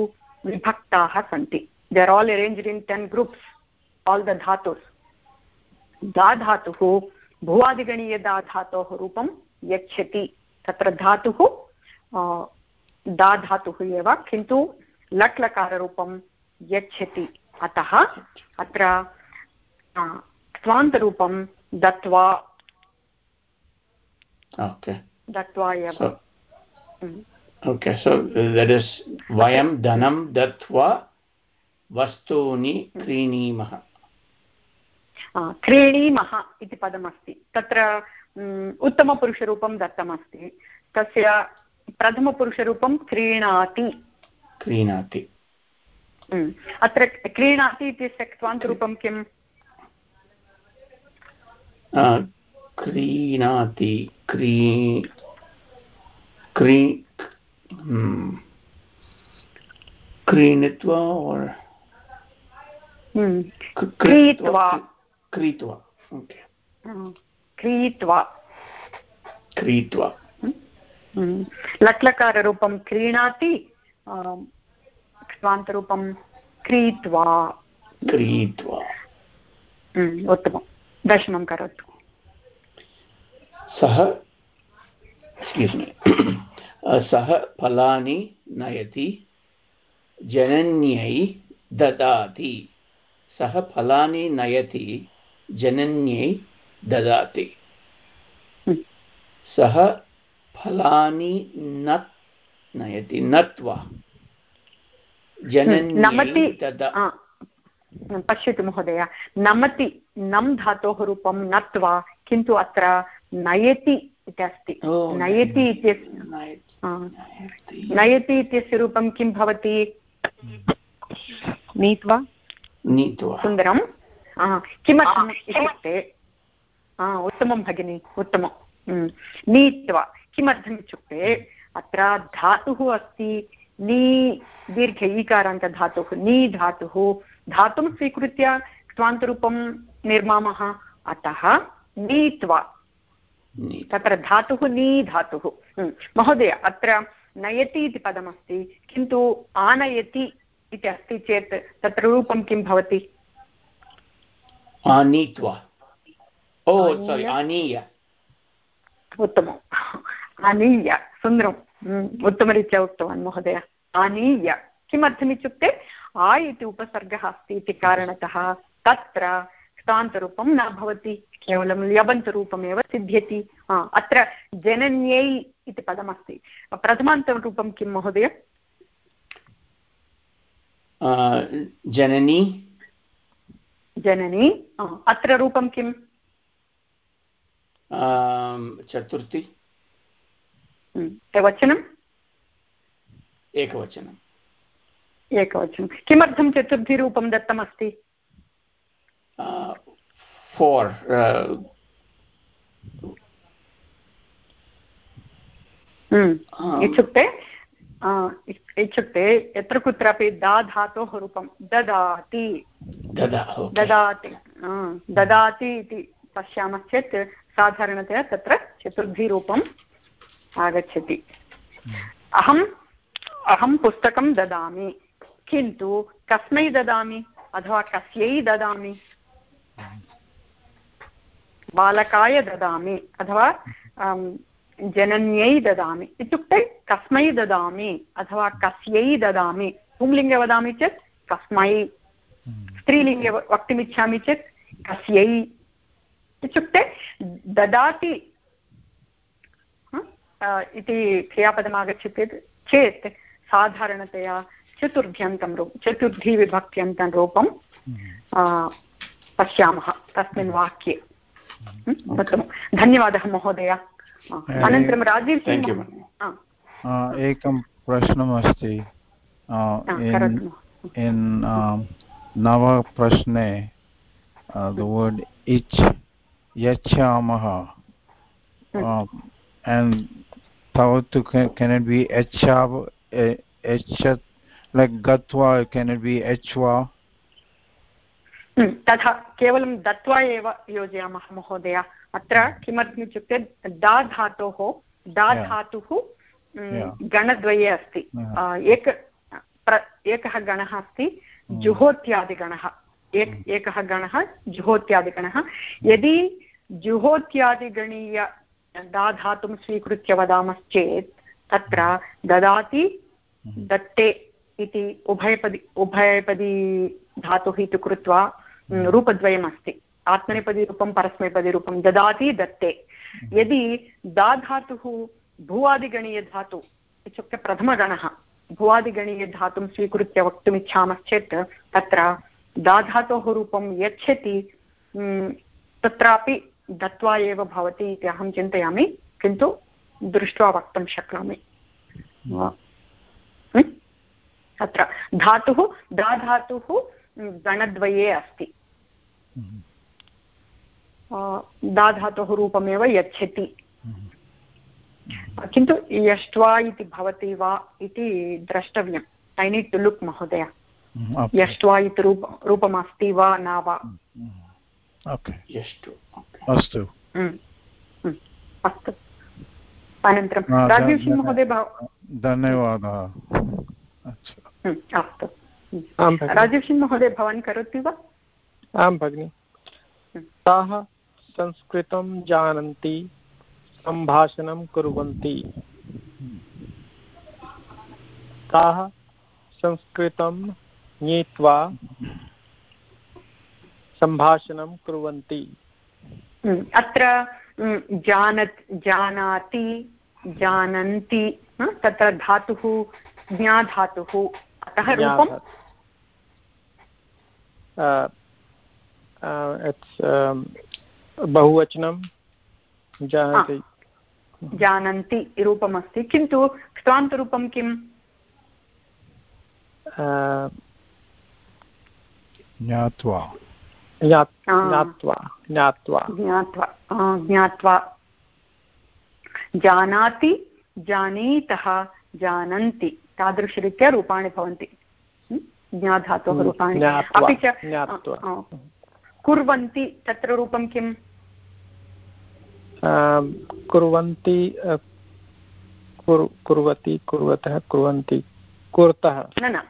विभक्ताः सन्ति। They are all arranged in ten groups all the धातुस्। दा धातुः भुवादिगणीयदा धातोः रूपं यच्छति। तत्र धातुः दा धातुः एव, किन्तु लट् लकाररूपं यच्छति। अतः अत्र स्वान्तरूपं दत्वा दत्वा एव। Okay so that is vayam dhanam datva vastuni क्रीणीमः। क्रीणीमः इति पदमस्ति। तत्र उत्तमपुरुषरूपं दत्तमस्ति। तस्य प्रथमपुरुषरूपं क्रीणाति। क्रीणाति। अत्र क्रीणाति इत्यस्य क्त्वान्तरूपं किम्? क्रीणाति क्री क्री क्रीणित्वा क्रीत्वा क्रीत्वा। क्रीत्वा क्रीत्वा। लट्लकाररूपं क्रीणाति स्वान्तरूपं क्रीत्वा। क्रीत्वा। उत्तमं। दशमं करोतु। सः [clears throat] सः फलानि नयति जनन्यै ददाति। सः फलानि नयति जनन्यै ददाति। सः फलानि न नयति नत्वा। नमति पश्यतु महोदय नमति नम् धातोः रूपं नत्वा किन्तु अत्र नयति इति अस्ति। नयति इत्यस्य नयति इत्यस्य रूपं किं भवति? नीत्वा? नीत्वा। सुन्दरं। किमर्थम् इत्युक्ते उत्तमं भगिनि उत्तमं नीत्वा। किमर्थम् इत्युक्ते अत्र धातुः अस्ति नी दीर्घ ईकारान्तधातुः नी धातुः धातुं स्वीकृत्य क्त्वान्तरूपं निर्मामः। अतः नीत्वा। तत्र धातुः नी धातुः। महोदय अत्र नयति इति पदमस्ति किन्तु आनयति इति अस्ति चेत् तत्र रूपं किं भवति? आनीत्वा। ओ सारि आनीय। उत्तमम्। आनीय सुन्दरम् उत्तमरीत्या उक्तवान् महोदय। आनीय। किमर्थमित्युक्ते आ इति उपसर्गः अस्ति इति कारणतः तत्र क्तान्तरूपं न भवति केवलं ल्यबन्तरूपमेव सिद्ध्यति। अत्र जनन्यै इति पदमस्ति। प्रथमान्तरूपं किं महोदय? जननी। जननी अत्र रूपं किम्? चतुर्थी। वचनम् एकवचनम् एकवचनं किमर्थं चतुर्थीरूपं दत्तमस्ति फोर्। इत्युक्ते इत्युक्ते यत्र कुत्रापि दा धातोः रूपं ददाति ददाति ददाति इति पश्यामश्चेत् साधारणतया तत्र चतुर्भिरूपम् आगच्छति। अहम् अहं पुस्तकं ददामि। किन्तु कस्मै ददामि? अथवा कस्यै ददामि? बालकाय ददामि। अथवा जनन्यै ददामि। इत्युक्ते कस्मै ददामि। अथवा कस्यै ददामि। पुंलिङ्गे वदामि चेत् कस्मै। स्त्रीलिङ्गे वक्तुमिच्छामि चेत् कस्यै। इत्युक्ते ददाति इति क्रियापदमागच्छति चेत् साधारणतया चतुर्भ्यन्तं रूपं चतुर्धिविभक्त्यन्तं रूपं पश्यामः तस्मिन् वाक्ये। उत्तमं धन्यवादः महोदय। अनन्तरं राजीव् एकं प्रश्नमस्ति। इन् नवप्रश्ने the word ich yachamah and tavatu can, can it be echav echat like gatva can it be echva तथा केवलं दत्वा एव योजयामः महोदय। अत्र किमर्थम् इत्युक्ते दा धातोः दा धातुः गणद्वये अस्ति। एक एकः गणः अस्ति जुहोत्यादिगणः। एक एकः गणः जुहोत्यादिगणः। यदि जुहोत्यादिगणीय दा धातुं स्वीकृत्य वदामश्चेत् तत्र ददाति दत्ते इति उभयपदि उभयपदी धातुः इति कृत्वा रूपद्वयमस्ति। आत्मनेपदीरूपं परस्मैपदीरूपं ददाति दत्ते। यदि दा धातुः भुवादिगणीयधातु इत्युक्ते प्रथमगणः भुवादिगणीयधातुं स्वीकृत्य वक्तुमिच्छामश्चेत् तत्र दाधातोः रूपं यच्छति तत्रापि दत्वा एव भवति इति अहं चिन्तयामि किन्तु दृष्ट्वा वक्तुं शक्नोमि। अत्र धातुः दाधातुः गणद्वये अस्ति। दाधातोः रूपमेव यच्छति। किन्तु यष्ट्वा इति भवति वा इति द्रष्टव्यम् ऐ नीड् टु लुक् महोदय। यष्ट्वा इति रूप रूपमस्ति वा न वा? अस्तु अस्तु अनन्तरं राजीव् महोदय धन्यवादः अस्तु राजीव् महोदय भवान् करोति वा आं भगिनि ताः संस्कृतं जानन्ति सम्भाषणं कुर्वन्ति ताः संस्कृतं ज्ञात्वा सम्भाषणं कुर्वन्ति। अत्र जानत् जानाति जानन्ति तत्र धातुः ज्ञाधातुः अतः रूपं बहुवचनं जानाति। जानन्ति रूपमस्ति। किन्तु क्तान्तरूपं किम् ज्ञात्वा। ज्ञात्वा ज्ञात्वा ज्ञात्वा ज्ञात्वा जानाति जानीतः जानन्ति तादृशरीत्या रूपाणि भवन्ति ज्ञाधातोः रूपाणि अपि च कुर्वन्ति तत्र रूपं किम् कुर्वन्ति कुर्वति कुर्वतः कुर्वन्ति कुर्तः न न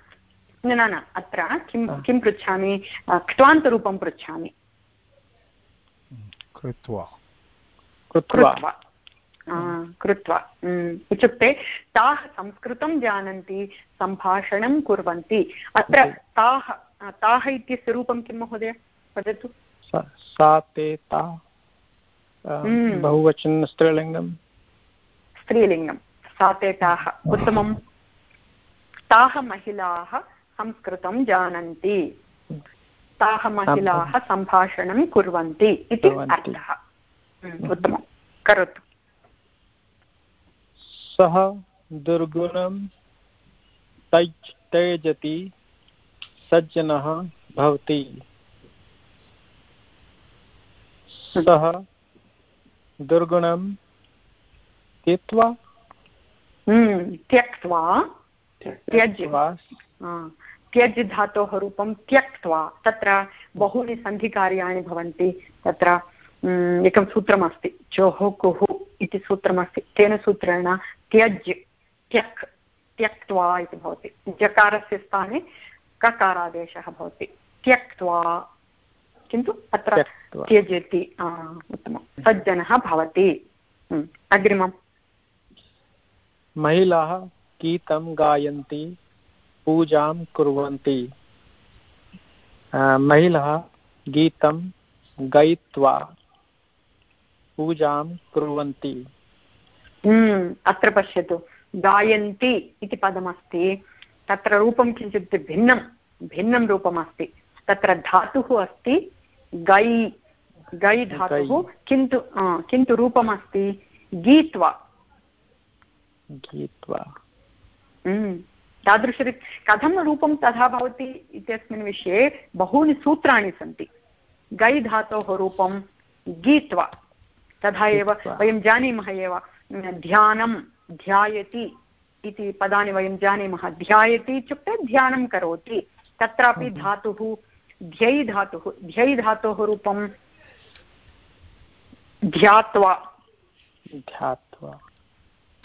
न न अत्र किं किं पृच्छामि? क्त्वान्तरूपं पृच्छामि। कृत्वा। कृत्वा। कृत्वा। इत्युक्ते ताः संस्कृतं जानन्ति सम्भाषणं कुर्वन्ति। अत्र ताः ताः इत्यस्य रूपं किं महोदय? वदतु। सा ते ता बहुवचन स्त्रीलिङ्गं स्त्रीलिङ्गं। सा ते ताः। उत्तमं ताः महिलाः संस्कृतं जानन्ति। ताः महिलाः सम्भाषणं कुर्वन्ति इति अर्थः। उत्तमं। करोतु। सः दुर्गुणं तैज् त्यजति सज्जनः भवति। सः दुर्गुणं त्यक्त्वा त्यक्त्वा त्यज् त्यक्त्वा हा, त्यज् धातोः रूपं त्यक्त्वा तत्र बहूनि सन्धिकार्याणि भवन्ति तत्र एकं सूत्रमस्ति चोः कुः इति सूत्रमस्ति तेन सूत्रेण त्यज् त्यक् त्यक्त्वा इति भवति जकारस्य स्थाने ककारादेशः भवति त्यक्त्वा किन्तु अत्र त्यजति उत्तमं सज्जनः भवति अग्रिमम्। महिलाः गीतं गायन्ति पूजां कुर्वन्ति। महिलाः गीतं गयित्वा पूजां कुर्वन्ति। हम्म, अत्र पश्यतु। गायन्ति इति पदमस्ति तत्र रूपं किञ्चित् भिन्नं भिन्नं रूपमस्ति। तत्र धातुः अस्ति गै गै धातुः किन्तु किन्तु रूपमस्ति गीत्वा। गीत्वा। हम्म, तादृशरी कथं रूपं तथा भवति इत्यस्मिन् विषये बहूनि सूत्राणि सन्ति। गै धातोः रूपं गीत्वा। तथा एव। वयं जानीमः एव ध्यानं ध्यायति इति पदानि वयं जानीमः। ध्यायति इत्युक्ते ध्यानं करोति। तत्रापि धातुः ध्यै धातुः ध्यै धातोः रूपं ध्यात्वा। ध्यात्वा।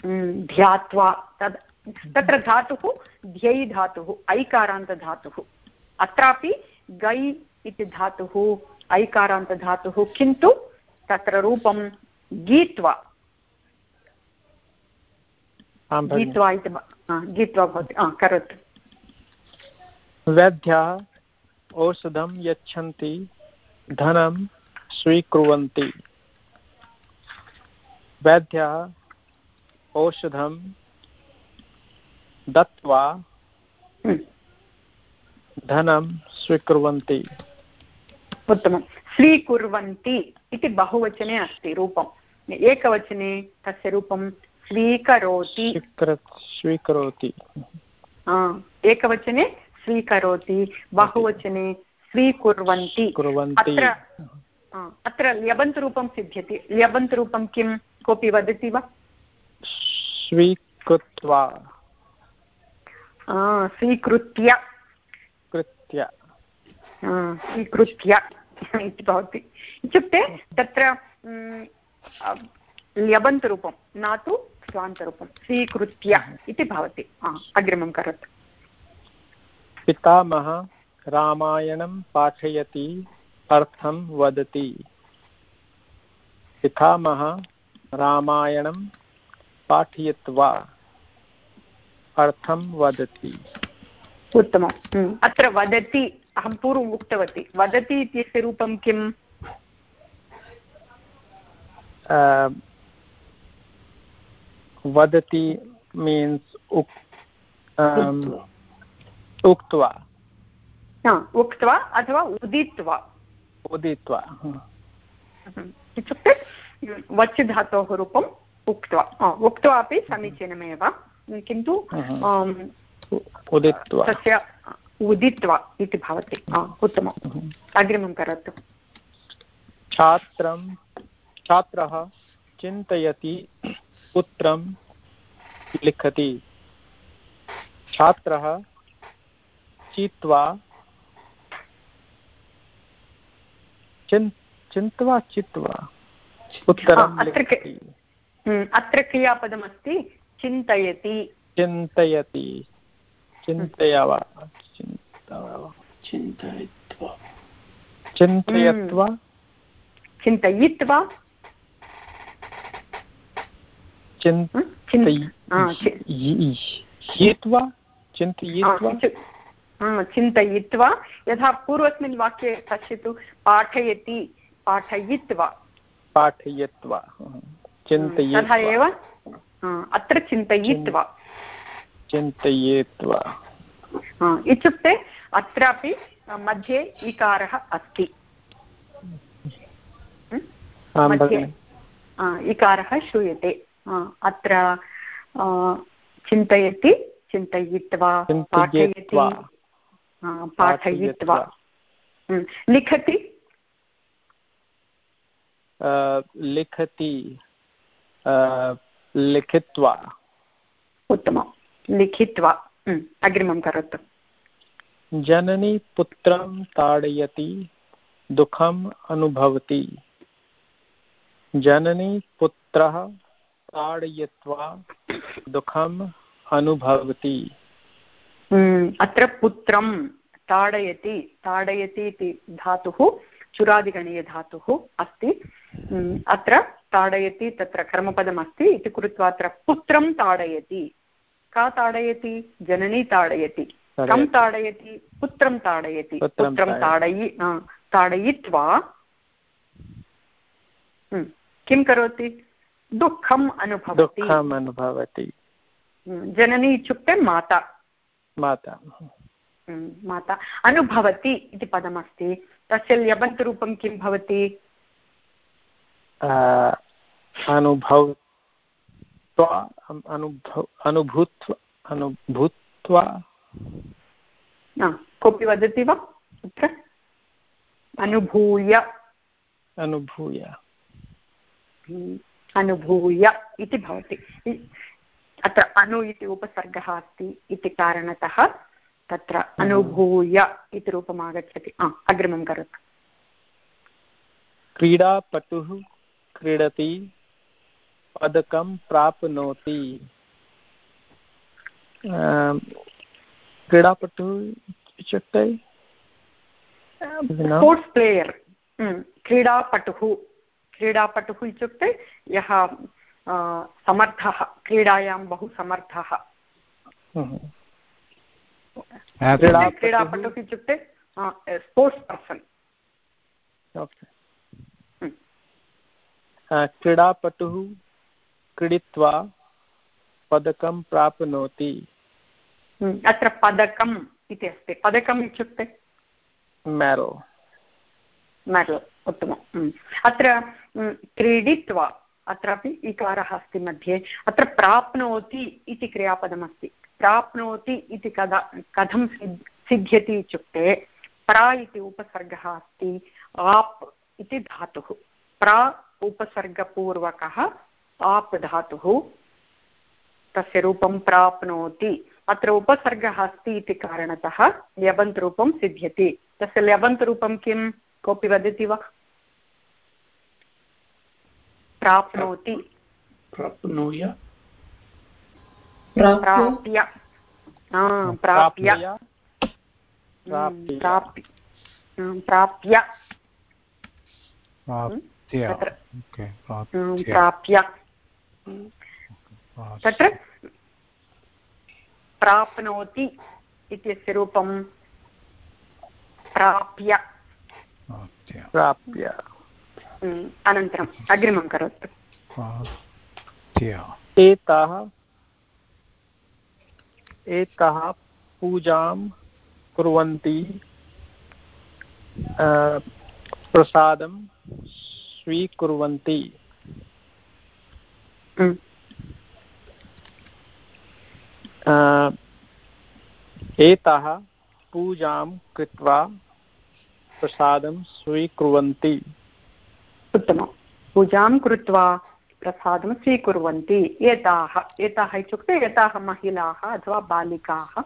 हम्म, ध्यात्वा तद् तत्र धातुः ध्यै धातुः ऐकारान्तधातुः अत्रापि गै इति धातुः ऐकारान्तधातुः किन्तु तत्र रूपं गीत्वा। गीत्वा इति गीत्वा भवति। करोतु। वैद्याः औषधं यच्छन्ति धनं स्वीकुर्वन्ति। वैद्याः औषधं दत्त्वा हम्म, धनं स्वीकुर्वन्ति। उत्तमं। स्वीकुर्वन्ति इति बहुवचने अस्ति रूपम् एकवचने तस्य रूपं स्वीकरोति। स्वीकरोति। एकवचने स्वीकरोति बहुवचने स्वीकुर्वन्ति। कुर्वन्ति अत्र अत्र ल्यबन्तरूपं सिद्ध्यति। ल्यबन्तरूपं किं? कोऽपि वदति वा? स्वीकृत्वा। स्वीकृत्य कृत्य स्वीकृत्य इति भवति इत्युक्ते तत्र ल्यबन्तरूपं न तु स्वान्तरूपं स्वीकृत्य इति भवति अग्रिमं करोतु पितामह रामायणं पाठयति अर्थं वदति पितामह रामायणं पाठयित्वा अर्थं वदति। उत्तमम्। म्, अत्र वदति अहं पूर्वम् उक्तवती। वदति इत्यस्य रूपं किम्? means um, उक्त्वा। उक्त्वा। अथवा उदित्वा। उदित्वा इत्युक्ते वच् धातोः रूपम् उक्त्वा। उक्त्वा अपि समीचीनमेव। किन्तु उदित्वा। तस्य उदित्वा इति भवति। उत्तमम्। अग्रिमं करोतु। छात्रं छात्रः चिन्तयति पुत्रं लिखति। छात्रः चित्वा चिन् चिन्त्वा चित्वा उत्तरं अत्र हम्म, अत्र क्रियापदमस्ति। चिन्तयति। चिन्तयति। चिन्तयवा। चिन्तयित्वा। चिन्तयित्वा। चिन्तयित्वा। चिन्तयित्वा। इत्युक्- चिन्तयित्वा? यथा पूर्वस्मिन् वाक्ये पश्यतु पाठयति पाठयित्वा। पाठयित्वा। चिन्तयित्वा। तथा एव। अत्र चिन्तयित्वा। चिन्तयित्वा। इत्युक्ते अत्रापि मध्ये इकारः अस्ति। इकारः श्रूयते। अत्र चिन्तयति चिन्तयित्वा पाठयति। पाठयित्वा। लिखति? लिखति। लिखित्वा। उत्तमं। लिखित्वा। हम्म, अग्रिमं करोतु। जननी पुत्रं ताडयति दुःखम् अनुभवति। जननी पुत्रः ताडयित्वा दुःखम् अनुभवति। हम्म, अत्र पुत्रं ताडयति ताडयति इति धातुः चुरादिगणीयधातुः अस्ति। हम्म, अत्र ताडयति तत्र कर्मपदमस्ति इति कृत्वा अत्र पुत्रं ताडयति। का ताडयति? जननी ताडयति। कं ताडयति? पुत्रं ताडयति। पुत्रं ताडयि ताडयित्वा किं करोति? दुःखम् अनुभवति। दुःखम् अनुभवति। जननी इत्युक्ते माता। माता। माता। अनुभवति इति पदमस्ति। तस्य ल्यबन्तरूपं किं भवति? अनुभव अनुभूत्वा अनुभूत्वा कोऽपि वदति वा अत्र अनुभूय अनुभूय अनुभूय इति भवति अत्र अनु इति उपसर्गः अस्ति इति कारणतः तत्र अनुभूय इति रूपम् आगच्छति अग्रिमं करोतु क्रीडापटुः क्रीडति पदकं प्राप्नोति। क्रीडापटु क्रीडापटुः इत्युक्ते? स्पोर्ट्स् प्लेयर् क्रीडापटुः क्रीडापटुः इत्युक्ते यः समर्थः क्रीडायां बहु समर्थः। हम्म। क्रीडापटुः इत्युक्ते स्पोर्ट्स् पर्सन् ओके क्रीडापटुः क्रीडित्वा पदकं प्राप्नोति। अत्र पदकम् इति अस्ति। पदकम् इत्युक्ते? मेरो मेडल् उत्तमम्। हम्म। अत्र हम्म, क्रीडित्वा अत्रापि इकारः अस्ति मध्ये। अत्र प्राप्नोति इति क्रियापदमस्ति। प्राप्नोति इति कदा कथं सिद् सिद्ध्यति इत्युक्ते प्रा इति उपसर्गः अस्ति आप् इति धातुः। प्रा उपसर्गपूर्वकः आप् धातुः तस्य रूपं प्राप्नोति। अत्र उपसर्गः अस्ति इति कारणतः ल्यबन्त् रूपं सिद्ध्यति। तस्य ल्यबन्त् रूपं किं? कोऽपि वदति वा? प्राप्नोति। प्राप्नूय? प्राप्य। प्राप्य। आ, प्राप्य। प्राप्य हम्म, प्राप्य तत्र प्राप्नोति इत्यस्य रूपं प्राप्य। प्राप्य। हम्म, अनन्तरम् अग्रिमं करोतु। एताः एताः पूजां कुर्वन्ति प्रसादं स्वीकुर्वन्ति। अ, एताः पूजां कृत्वा प्रसादं स्वीकुर्वन्ति। उत्तमं। पूजां कृत्वा प्रसादं स्वीकुर्वन्ति। एताः एताः इत्युक्ते एताः महिलाः अथवा बालिकाः।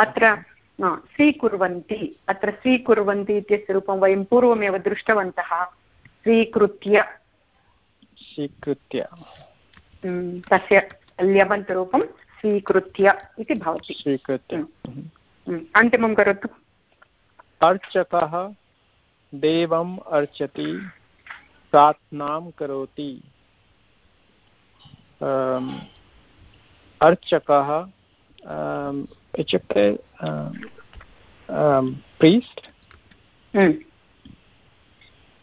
अत्र स्वीकुर्वन्ति। अत्र स्वीकुर्वन्ति इत्यस्य रूपं वयं पूर्वमेव दृष्टवन्तः। स्वीकृत्य। स्वीकृत्य। तस्य ल्यबन्तरूपं स्वीकृत्य इति भवति। स्वीकृत्य। अन्तिमं करोतु। अर्चकः देवम् अर्चति प्रार्थनां करोति। अर्चकः इत्युक्ते प्रीस्ट्।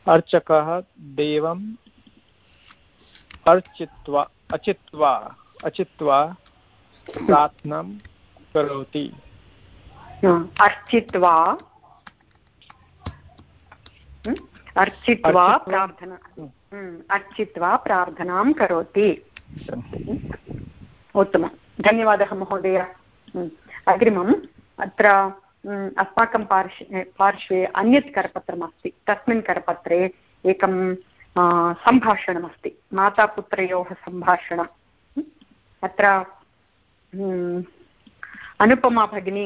अर्चकः देवम् अर्चित्वा अचित्वा अचित्वा प्रार्थनां करोति। हा, अर्चित्वा हम्म, अर्चित्वा अर्चित्वा। प्रार्थना हम्म, अर्चित्वा प्रार्थनां करोति। उत्तमं। धन्यवादः महोदय। अग्रिमम् अत्र अस्माकं पार्श्वे पार्श्वे अन्यत् करपत्रमस्ति, तस्मिन् करपत्रे एकं सम्भाषणमस्ति, मातापुत्रयोः सम्भाषणम्। अत्र अनुपमा भगिनी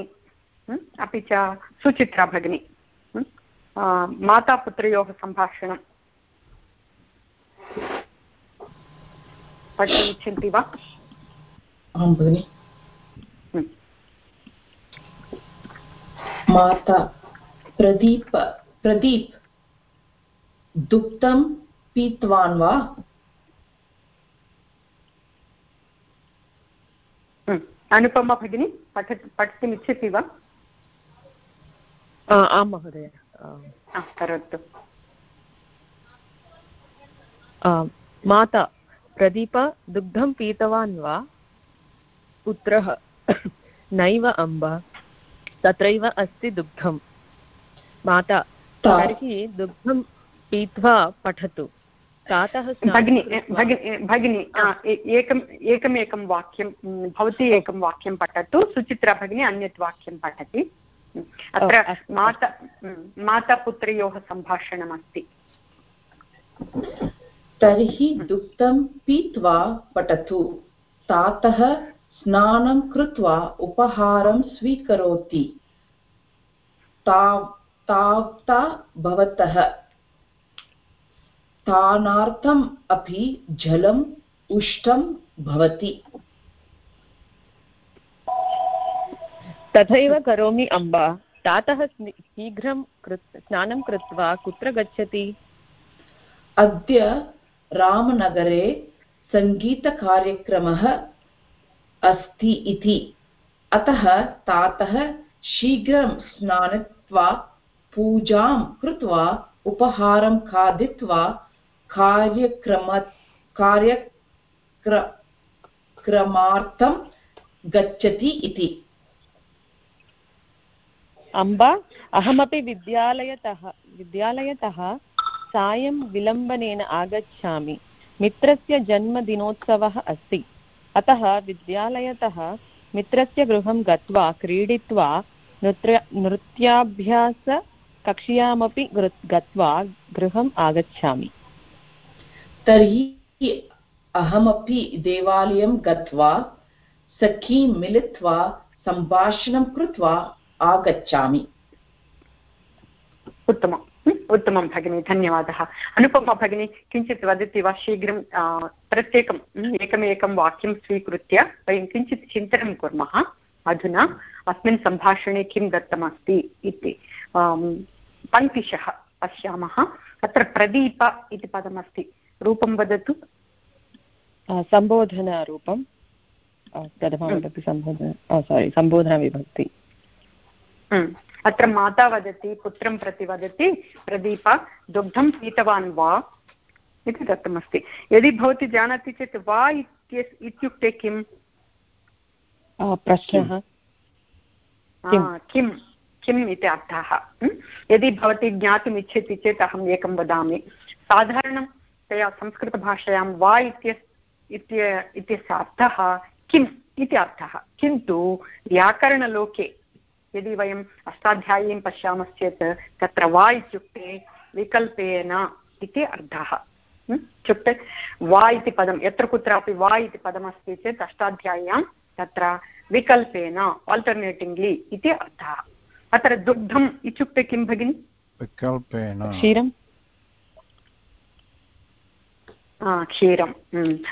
अपि च सुचित्रा भगिनी मातापुत्रयोः सम्भाषणं पठितुमिच्छन्ति वा? आं भगिनि। माता प्रदीप प्रदीप् दुग्धं पीतवान् वा? अनुपमा भगिनी पठ पठितुमिच्छति वा? आं महोदय। करोतु। माता प्रदीप दुग्धं पीतवान् वा? पुत्रः नैव अम्ब। तत्रैव अस्ति दुग्धं माता तर्हि दुग्धं पीत्वा पठतु। प्रातः भगिनि भगिनि एकम् एकमेकं वाक्यं भवती एकं वाक्यं पठतु। सुचित्रा भगिनी अन्यत् वाक्यं पठति। अत्र माता मातापुत्रयोः सम्भाषणमस्ति। तर्हि दुग्धं पीत्वा पठतु। तातः स्नानं कृत्वा उपहारं स्वीकरोति। तावता भवतः। स्थानार्थम् अपि जलम् उष्णं भवति। तथैव करोमि अम्बा। तातः शीघ्रं स्नानं कृत्वा कुत्र गच्छति? अद्य रामनगरे सङ्गीतकार्यक्रमः अस्ति इति। अतः तातः शीघ्रं स्नात्वा पूजां कृत्वा, उपहारं खादित्वा, कार्यक्रम कार्यक्रमार्थं गच्छति इति। अम्बा, अहमपि विद्यालयतः विद्यालयतः सायं विलम्बनेन आगच्छामि। मित्रस्य जन्मदिनोत्सवः अस्ति। अतः विद्यालयतः मित्रस्य गृहं गत्वा क्रीडित्वा नृत्य नृत्याभ्यासकक्ष्यामपि गत्वा गृहम् आगच्छामि। तर्हि अहमपि देवालयं गत्वा सखीं मिलित्वा सम्भाषणं कृत्वा आगच्छामि। उत्तमम्। उत्तमं भगिनि धन्यवादः. अनुपमा भगिनी किञ्चित् वदति वा शीघ्रं प्रत्येकम् एकमेकं वाक्यं स्वीकृत्य वयं किञ्चित् चिन्तनं कुर्मः अधुना अस्मिन् सम्भाषणे किं दत्तमस्ति इति. पङ्क्तिशः पश्यामः. अत्र प्रदीप इति पदमस्ति. रूपं वदतु. सम्बोधनरूपं. प्रथमविभक्ति सम्बोधन सारि सम्बोधनविभक्ति. अत्र माता वदति पुत्रं प्रति वदति प्रदीप दुग्धं पीतवान् वा? इति दत्तमस्ति। यदि भवती जानाति चेत् वा इत्युक्ते किम्? प्रश्नः। किं किम्? इति अर्थः। यदि भवती ज्ञातुम् इच्छति चेत् अहम् एकं वदामि। साधारणतया संस्कृतभाषायां वा इत्यस्य अर्थः किम् इति अर्थः। किन्तु व्याकरणलोके यदि वयम् अष्टाध्यायीं पश्यामश्चेत् तत्र वा इत्युक्ते विकल्पेन इति अर्थः। इत्युक्ते वा इति पदं यत्र कुत्रापि वा इति पदमस्ति चेत् अष्टाध्याय्यां तत्र विकल्पेन आल्टर्नेटिङ्ग्लि इति अर्थः। अत्र दुग्धम् इत्युक्ते किं भगिनि? विकल्पेन क्षीरं क्षीरम्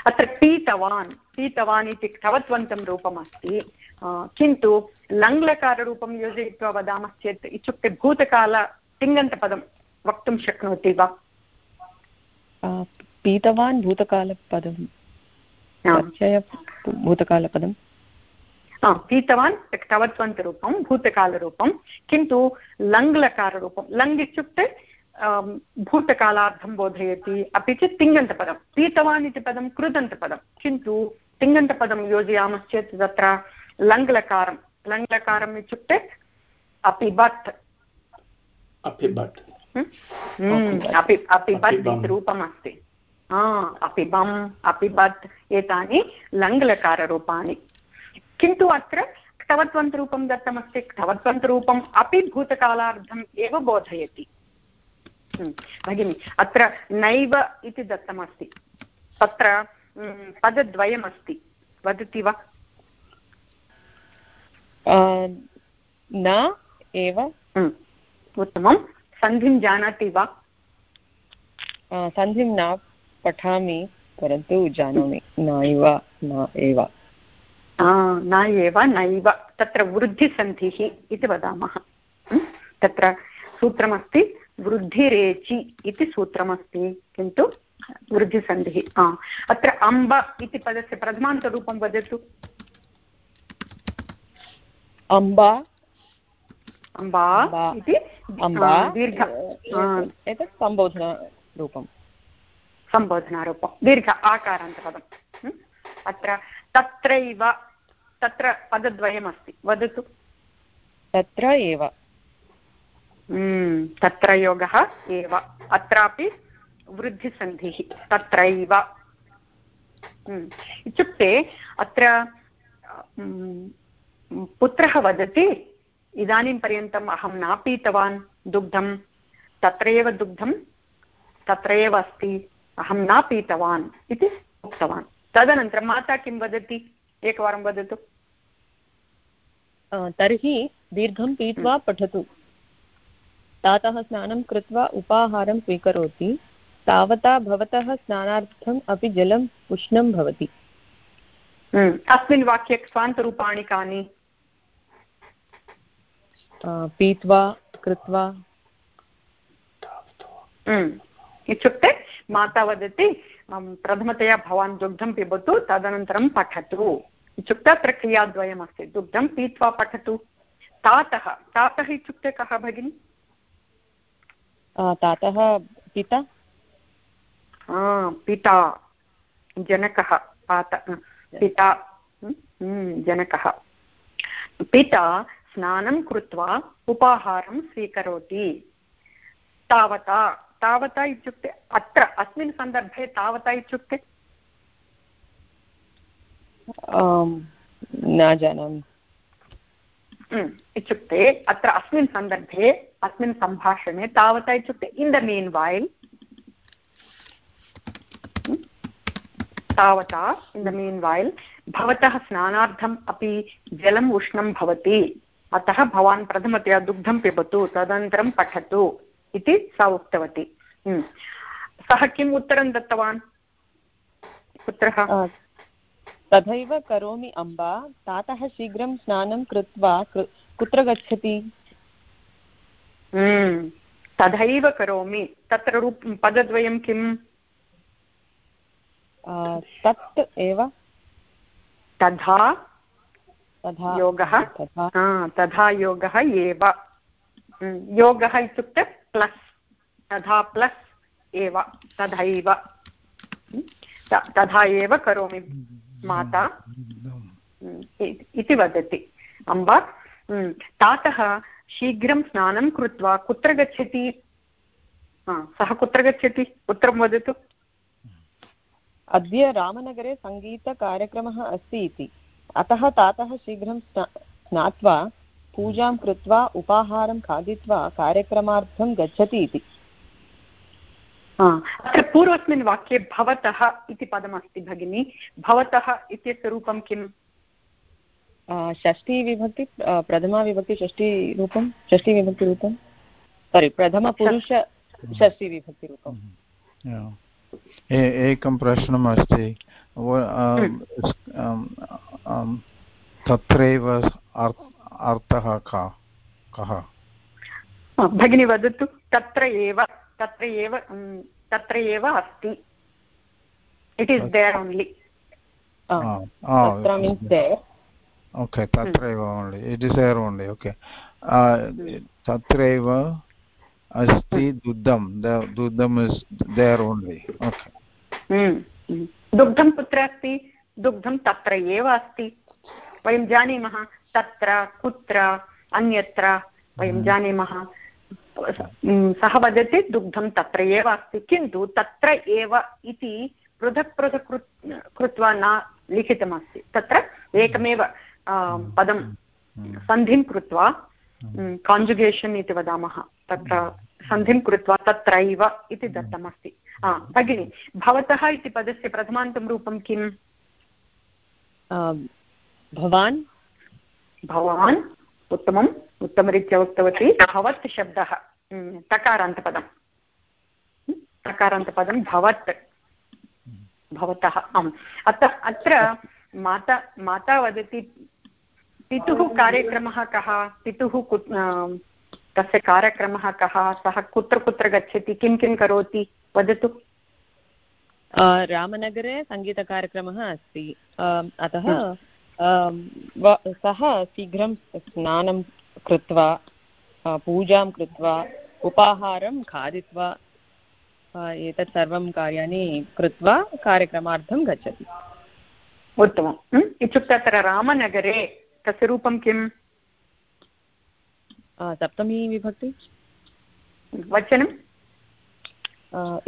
अत्र पीतवान् पीतवान् इति ठवत्वन्तं रूपमस्ति किन्तु लङ्लकाररूपं योजयित्वा वदामश्चेत् इत्युक्ते भूतकाल तिङन्तपदं वक्तुं शक्नोति वा पीतवान् भूतकालपदं भूतकालपदं पीतवान् ठवत्वन्तरूपं भूतकालरूपं किन्तु लङ्लकाररूपं लङ् इत्युक्ते भूतकालार्थं बोधयति अपि च तिङन्तपदं पीतवान् इति पदं कृदन्तपदं। किन्तु तिङन्तपदं योजयामश्चेत् तत्र लङ्लकारं लङ्लकारम् इत्युक्ते अपिबत् अपिबत् अपि अपिबत् इति रूपम् अस्ति अपिबम् अपिबत् एतानि लङ्लकाररूपाणि। किन्तु अत्र क्तवत्वन्तरूपं दत्तमस्ति क्तवत्वन्तरूपम् अपि भूतकालार्थम् एव बोधयति। भगिनि अत्र नैव इति दत्तमस्ति। तत्र पदद्वयमस्ति। वदति वा? न एव। उत्तमं। सन्धिं जानाति वा? सन्धिं न पठामि परन्तु जानामि। न एव। न एव न एव नैव। तत्र वृद्धिसन्धिः इति वदामः। तत्र सूत्रमस्ति। वृद्धिरेचि इति सूत्रमस्ति किन्तु वृद्धिसन्धिः अत्र अम्ब इति पदस्य प्रथमान्तरूपं वदतु। अम्बा। अम्बा इति दीर्घ एतत् सम्बोधनरूपं सम्बोधनारूपं। दीर्घ आकारान्तपदम्। अत्र तत्रैव तत्र पदद्वयमस्ति। वदतु। तत्र एव। तत्र योगः एव। अत्रापि वृद्धिसन्धिः तत्रैव। इत्युक्ते अत्र पुत्रः वदति इदानीं पर्यन्तम् अहं न पीतवान् दुग्धं तत्र एव दुग्धं तत्र एव अस्ति अहं न पीतवान् इति उक्तवान्। तदनन्तरं माता किं वदति? एकवारं वदतु। तर्हि दीर्घं पीत्वा पठतु। तातः स्नानं कृत्वा उपाहारं स्वीकरोति। तावता भवतः स्नानार्थम् अपि जलम् उष्णं भवति। अस्मिन् वाक्ये स्वान्तरूपाणि कानि? पीत्वा कृत्वा। इत्युक्ते माता वदति प्रथमतया भवान् दुग्धं पिबतु तदनन्तरं पठतु। इत्युक्ते अत्र क्रियाद्वयमस्ति दुग्धं पीत्वा पठतु। तातः तातः इत्युक्ते कः भगिनि? तातः पिता? पिता जनकः पिता जनकः। पिता स्नानं कृत्वा उपाहारं स्वीकरोति। तावता तावता इत्युक्ते अत्र अस्मिन् सन्दर्भे तावता इत्युक्ते? न जानामि। इत्युक्ते अत्र अस्मिन् सन्दर्भे अस्मिन् सम्भाषणे तावता इत्युक्ते इन् द मीन् वैल् तावता इन् द मीन् वैल् भवतः स्नानार्थम् अपि जलम् उष्णं भवति अतः भवान् प्रथमतया दुग्धं पिबतु तदनन्तरं पठतु इति सा उक्तवती. सः किम् उत्तरं दत्तवान्? पुत्रः? तथैव करोमि अम्बा तातः शीघ्रं स्नानं कृत्वा कुत्र गच्छति? तथैव करोमि। तत्र रूप पदद्वयं किम्? तत् एव। तथा? योगः? तथा। योगः एव। योगः इत्युक्ते प्लस्। तथा प्लस् एव तथैव। तथा एव करोमि। माता। इति वदति। अम्ब तातः शीघ्रं स्नानं कृत्वा कुत्र गच्छति? सः कुत्र गच्छति? उत्तरं वदतु। अद्य रामनगरे सङ्गीतकार्यक्रमः अस्ति इति। अतः तातः शीघ्रं स्नात्वा पूजां कृत्वा उपाहारं खादित्वा कार्यक्रमार्थं गच्छति इति। अत्र पूर्वस्मिन् वाक्ये भवतः इति पदमस्ति भगिनि। भवतः इत्यस्य रूपं किम्? षष्टिविभक्ति प्रथमाविभक्ति षष्टिरूपं षष्टिविभक्तिरूपं सारि प्रथमपुरुष षष्टिविभक्तिरूपं एकं प्रश्नम् अस्ति। तत्रैव अर्थः का कः? भगिनी वदतु तत्र एव। तत्र एव तत्र एव अस्ति it is there only okay तत्रैव only it is there only okay तत्रैव अस्ति दुग्धं दुग्धम् इस् देर् ओन्लि ओके दुग्धं कुत्र अस्ति दुग्धं तत्र एव अस्ति वयं जानीमः तत्र कुत्र अन्यत्र वयं जानीमः सः वदति दुग्धं तत्र एव अस्ति किन्तु तत्र एव इति पृथक् पृथक् कृत्वा न लिखितमस्ति। तत्र एकमेव पदं सन्धिं कृत्वा काञ्जुगेशन् इति वदामः। तत्र सन्धिं कृत्वा तत्रैव इति दत्तमस्ति। भगिनि भवतः इति पदस्य प्रथमान्तं रूपं किम्? भवान्? भवान् उत्तमम् उत्तमरीत्या उक्तवती भवत् शब्दः। तकारान्तपदं तकारान्तपदं भवत् भवतः आम् अत्र अत्र माता माता वदति पितुः कार्यक्रमः कः पितुः तस्य कार्यक्रमः कः सः कुत्र कुत्र गच्छति किं किं करोति वदतु रामनगरे सङ्गीतकार्यक्रमः अस्ति अतः सः शीघ्रं स्नानं कृत्वा पूजां कृत्वा उपाहारं खादित्वा एतत् सर्वं कार्याणि कृत्वा कार्यक्रमार्थं गच्छति। उत्तमम्। इत्युक्ते अत्र रामनगरे तस्य रूपं किम्? सप्तमी विभक्ति? वचनम्?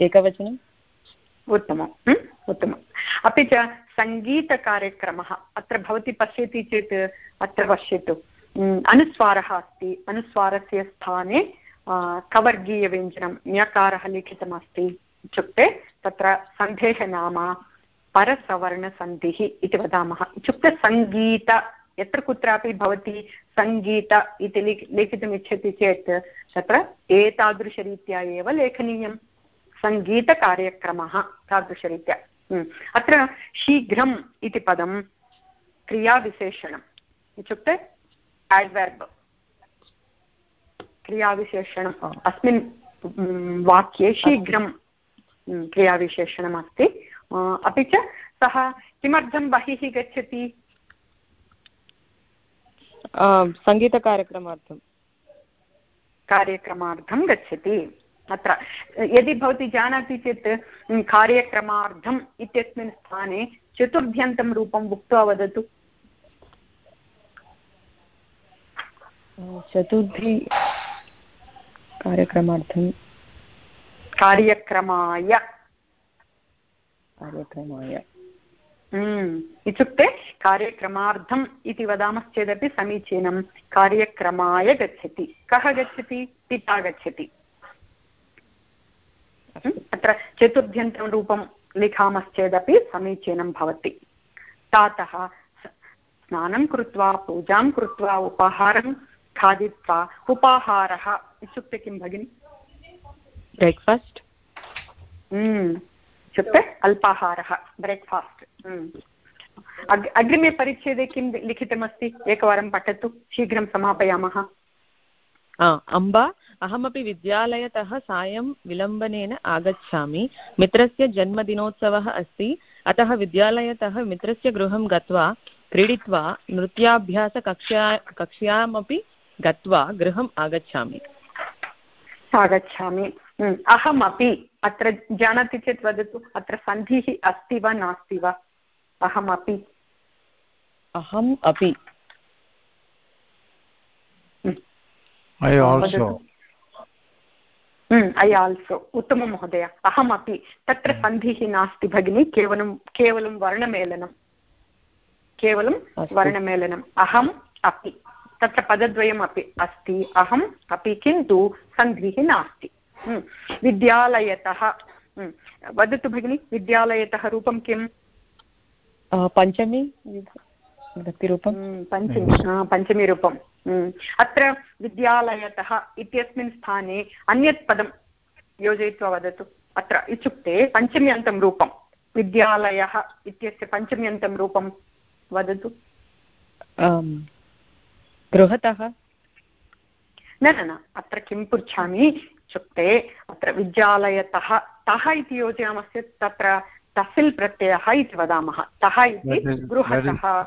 एकवचनम् उत्तमम्। उत्तमम्। अपि च सङ्गीतकार्यक्रमः अत्र भवती पश्यति चेत् अत्र पश्यतु। अनुस्वारः अस्ति। अनुस्वारस्य स्थाने कवर्गीयव्यञ्जनं ञकारः लिखितमस्ति इत्युक्ते तत्र सन्धेः नाम परसवर्णसन्धिः इति वदामः। इत्युक्ते सङ्गीत, यत्र कुत्रापि भवती सङ्गीत इति लिखि लेखितुम् इच्छति चेत् तत्र एतादृशरीत्या एव लेखनीयं। सङ्गीतकार्यक्रमः तादृशरीत्या। अत्र शीघ्रम् इति पदं क्रियाविशेषणम्। इत्युक्ते एड्वर्ब् क्रियाविशेषणम् अस्मिन् वाक्ये शीघ्रं क्रियाविशेषणमस्ति। अपि च सः किमर्थं बहिः गच्छति? सङ्गीतकार्यक्रमार्थं कार्यक्रमार्थं गच्छति। अत्र यदि भवती जानाति चेत् कार्यक्रमार्थम् इत्यस्मिन् स्थाने चतुर्थ्यन्तं रूपम् उक्त्वा वदतु। चतुर्थी कार्यक्रमार्थं कार्यक्रमाय। कार्यक्रमाय। इत्युक्ते कार्यक्रमार्थम् इति वदामश्चेदपि समीचीनं। कार्यक्रमाय गच्छति। कः गच्छति? पिता गच्छति। अत्र चतुर्थ्यन्तं रूपं लिखामश्चेदपि समीचीनं भवति। तातः स्नानं कृत्वा पूजां कृत्वा उपाहारं खादित्वा। उपाहारः इत्युक्ते किं भगिनि? ब्रेक्फास्ट्? इत्युक्ते अल्पाहारः ब्रेक्फास्ट् अग् अग्रिमे परिच्छेदे किं लिखितमस्ति? एकवारं पठतु शीघ्रं समापयामः। अम्बा अहमपि विद्यालयतः सायं विलम्बनेन आगच्छामि। मित्रस्य जन्मदिनोत्सवः अस्ति। अतः विद्यालयतः मित्रस्य गृहं गत्वा क्रीडित्वा नृत्याभ्यासकक्ष्या कक्ष्यामपि गत्वा गृहम् आगच्छामि। आगच्छामि। अहमपि अत्र जानाति चेत् वदतु अत्र सन्धिः अस्ति वा नास्ति वा? अहमपि। अहम् अपि। ऐ आल्सो ऐ आल्सो उत्तमं महोदय अहमपि। तत्र सन्धिः नास्ति भगिनि केवलं केवलं वर्णमेलनं। केवलं वर्णमेलनम् अहम् अपि। तत्र पदद्वयम् अपि अस्ति अहम् अपि किन्तु सन्धिः नास्ति। विद्यालयतः वदतु भगिनि विद्यालयतः रूपं किम् पञ्चमी विभक्तिरूपं पञ्चमी पञ्चमीरूपम्। अत्र विद्यालयतः इत्यस्मिन् स्थाने अन्यत् पदं योजयित्वा वदतु। अत्र इत्युक्ते पञ्चम्यन्तं रूपं। विद्यालयः इत्यस्य पञ्चम्यन्तं रूपं वदतु। गृहतः? न न न अत्र किं पृच्छामि? इत्युक्ते अत्र विद्यालयतः तः इति योजयामश्चेत् तत्र तसिल् प्रत्ययः इति वदामः। तः इति गृहतः।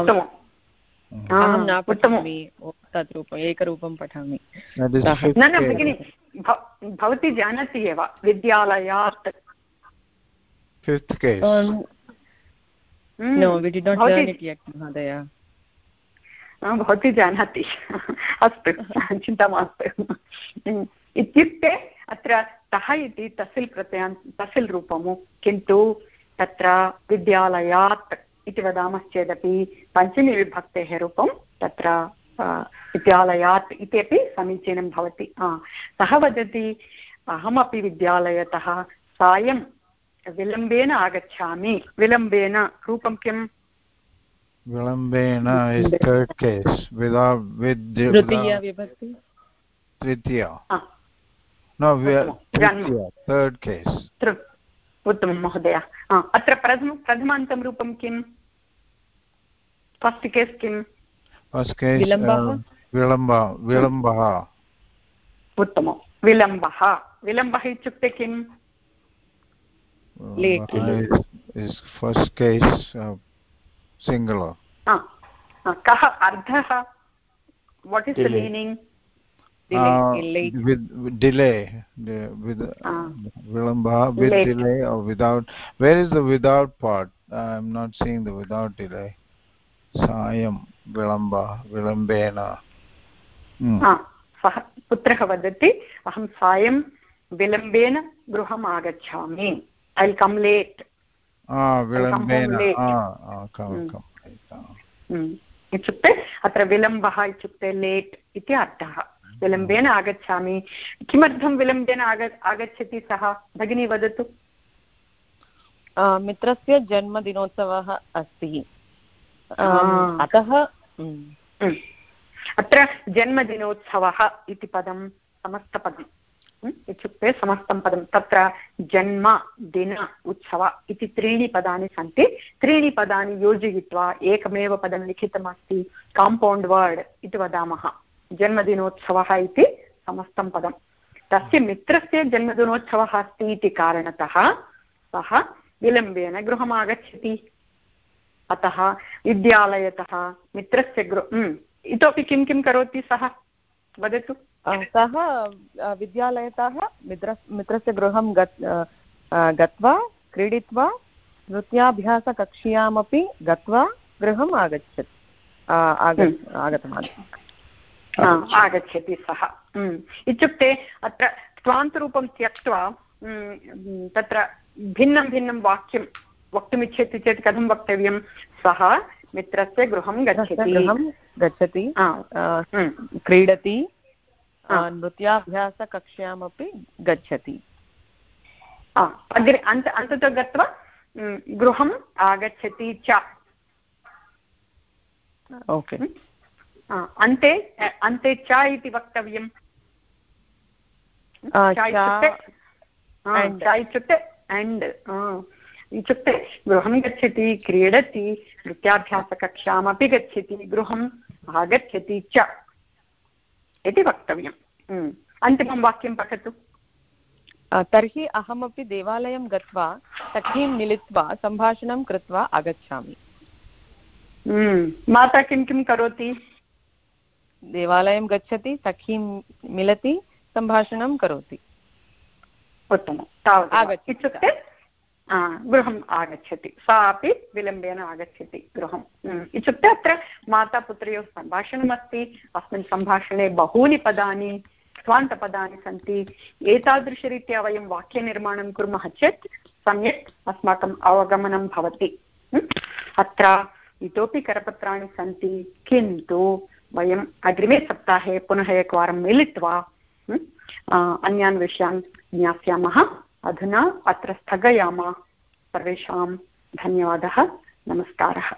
उत्तमम्। अहं न पठामि तत् एकरूपं पठामि। न न भगिनि भवती जानाति एव विद्यालयात्। We did not Bhavati, learn it yet mahodaya भवती जानाति अस्तु चिन्ता मास्तु इत्युक्ते अत्र तः इति तसिल् प्रत्ययान् तसिल् रूपमु किन्तु तत्र विद्यालयात् इति वदामश्चेदपि पञ्चमीविभक्तेः रूपं तत्र विद्यालयात् इति अपि समीचीनं भवति सः वदति अहमपि विद्यालयतः सायं विलम्बेन आगच्छामि। विलम्बेन रूपं किम्? विलम्बेन उत्तमं महोदय। अत्र प्रथम प्रथमान्तं रूपं किम्? फस्ट् केस् किम्? विलम्बः विलम्बः। उत्तमं। विलम्बः। विलम्बः इत्युक्ते किम्? Is first case uh, singular कः is the meaning uh, with delay with uh, vilamba with delay or without where is the without part i'm not seeing the without delay sayam vilamba vilambena सः पुत्रः वदति अहं सायं विलम्बेन गृहम् आगच्छामि will come लेट् इत्युक्ते अत्र विलम्बः इत्युक्ते लेट् इति अर्थः विलम्बेन आगच्छामि किमर्थं विलम्बेन आग आगच्छति सः भगिनी वदतु मित्रस्य जन्मदिनोत्सवः अस्ति अतः अत्र जन्मदिनोत्सवः इति पदं समस्तपदम् इत्युक्ते समस्तं पदं। तत्र जन्म, दिन, उत्सव इति त्रीणि पदानि सन्ति। त्रीणि पदानि योजयित्वा एकमेव पदं लिखितमस्ति काम्पौण्ड् वर्ड् इति वदामः। जन्मदिनोत्सवः इति समस्तं पदं तस्य मित्रस्य जन्मदिनोत्सवः अस्ति इति कारणतः सः विलम्बेन गृहम् अतः विद्यालयतः मित्रस्य गृह इतोपि किं किं करोति सः? वदतु। सः विद्यालयतः मित्र मित्रस्य गृहं गत् गत्वा क्रीडित्वा नृत्याभ्यासकक्ष्यामपि गत्वा गृहम् आगच्छत् आगतवान्। आगच्छति सः। इत्युक्ते अत्र स्वान्तरूपं त्यक्त्वा तत्र भिन्नं भिन्नं वाक्यं वक्तुमिच्छति चेत् कथं वक्तव्यं? सः मित्रस्य गृहं गच्छति। गृहं गच्छति क्रीडति नृत्याभ्यासकक्ष्यामपि गच्छति। अग्रे अन्त अन्ततो गत्वा गृहम् आगच्छति च। ओके। अन्ते अन्ते च इति वक्तव्यम्। इत्युक्ते एण्ड् इत्युक्ते गृहं गच्छति क्रीडति नृत्याभ्यासकक्षामपि गच्छति गृहम् आगच्छति च। इति वक्तव्यम्। अन्तिमं वाक्यं पठतु। तर्हि अहमपि देवालयं गत्वा सखीं मिलित्वा सम्भाषणं कृत्वा आगच्छामि। माता किं किं करोति? देवालयं गच्छति सखीं मिलति सम्भाषणं करोति। उत्तमं तावत् इत्युक्ते गृहम् आगच्छति। सा अपि विलम्बेन आगच्छति गृहम्। इत्युक्ते अत्र मातापुत्रयोः सम्भाषणमस्ति। अस्मिन् सम्भाषणे बहूनि पदानि, स्वान्तपदानि सन्ति। एतादृशरीत्या वयं वाक्यनिर्माणं कुर्मः चेत् सम्यक् अस्माकम् अवगमनं भवति। अत्र इतोपि करपत्राणि सन्ति, किन्तु वयम् अग्रिमे सप्ताहे पुनः एकवारं मिलित्वा अन्यान् विषयान् ज्ञास्यामः। अधुना अत्र स्थगयामः। सर्वेषां धन्यवादः। नमस्कारः।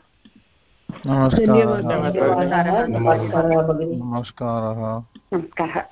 नमस्कारः। नमस्कारः। नमस्कारः। नमस्कारः।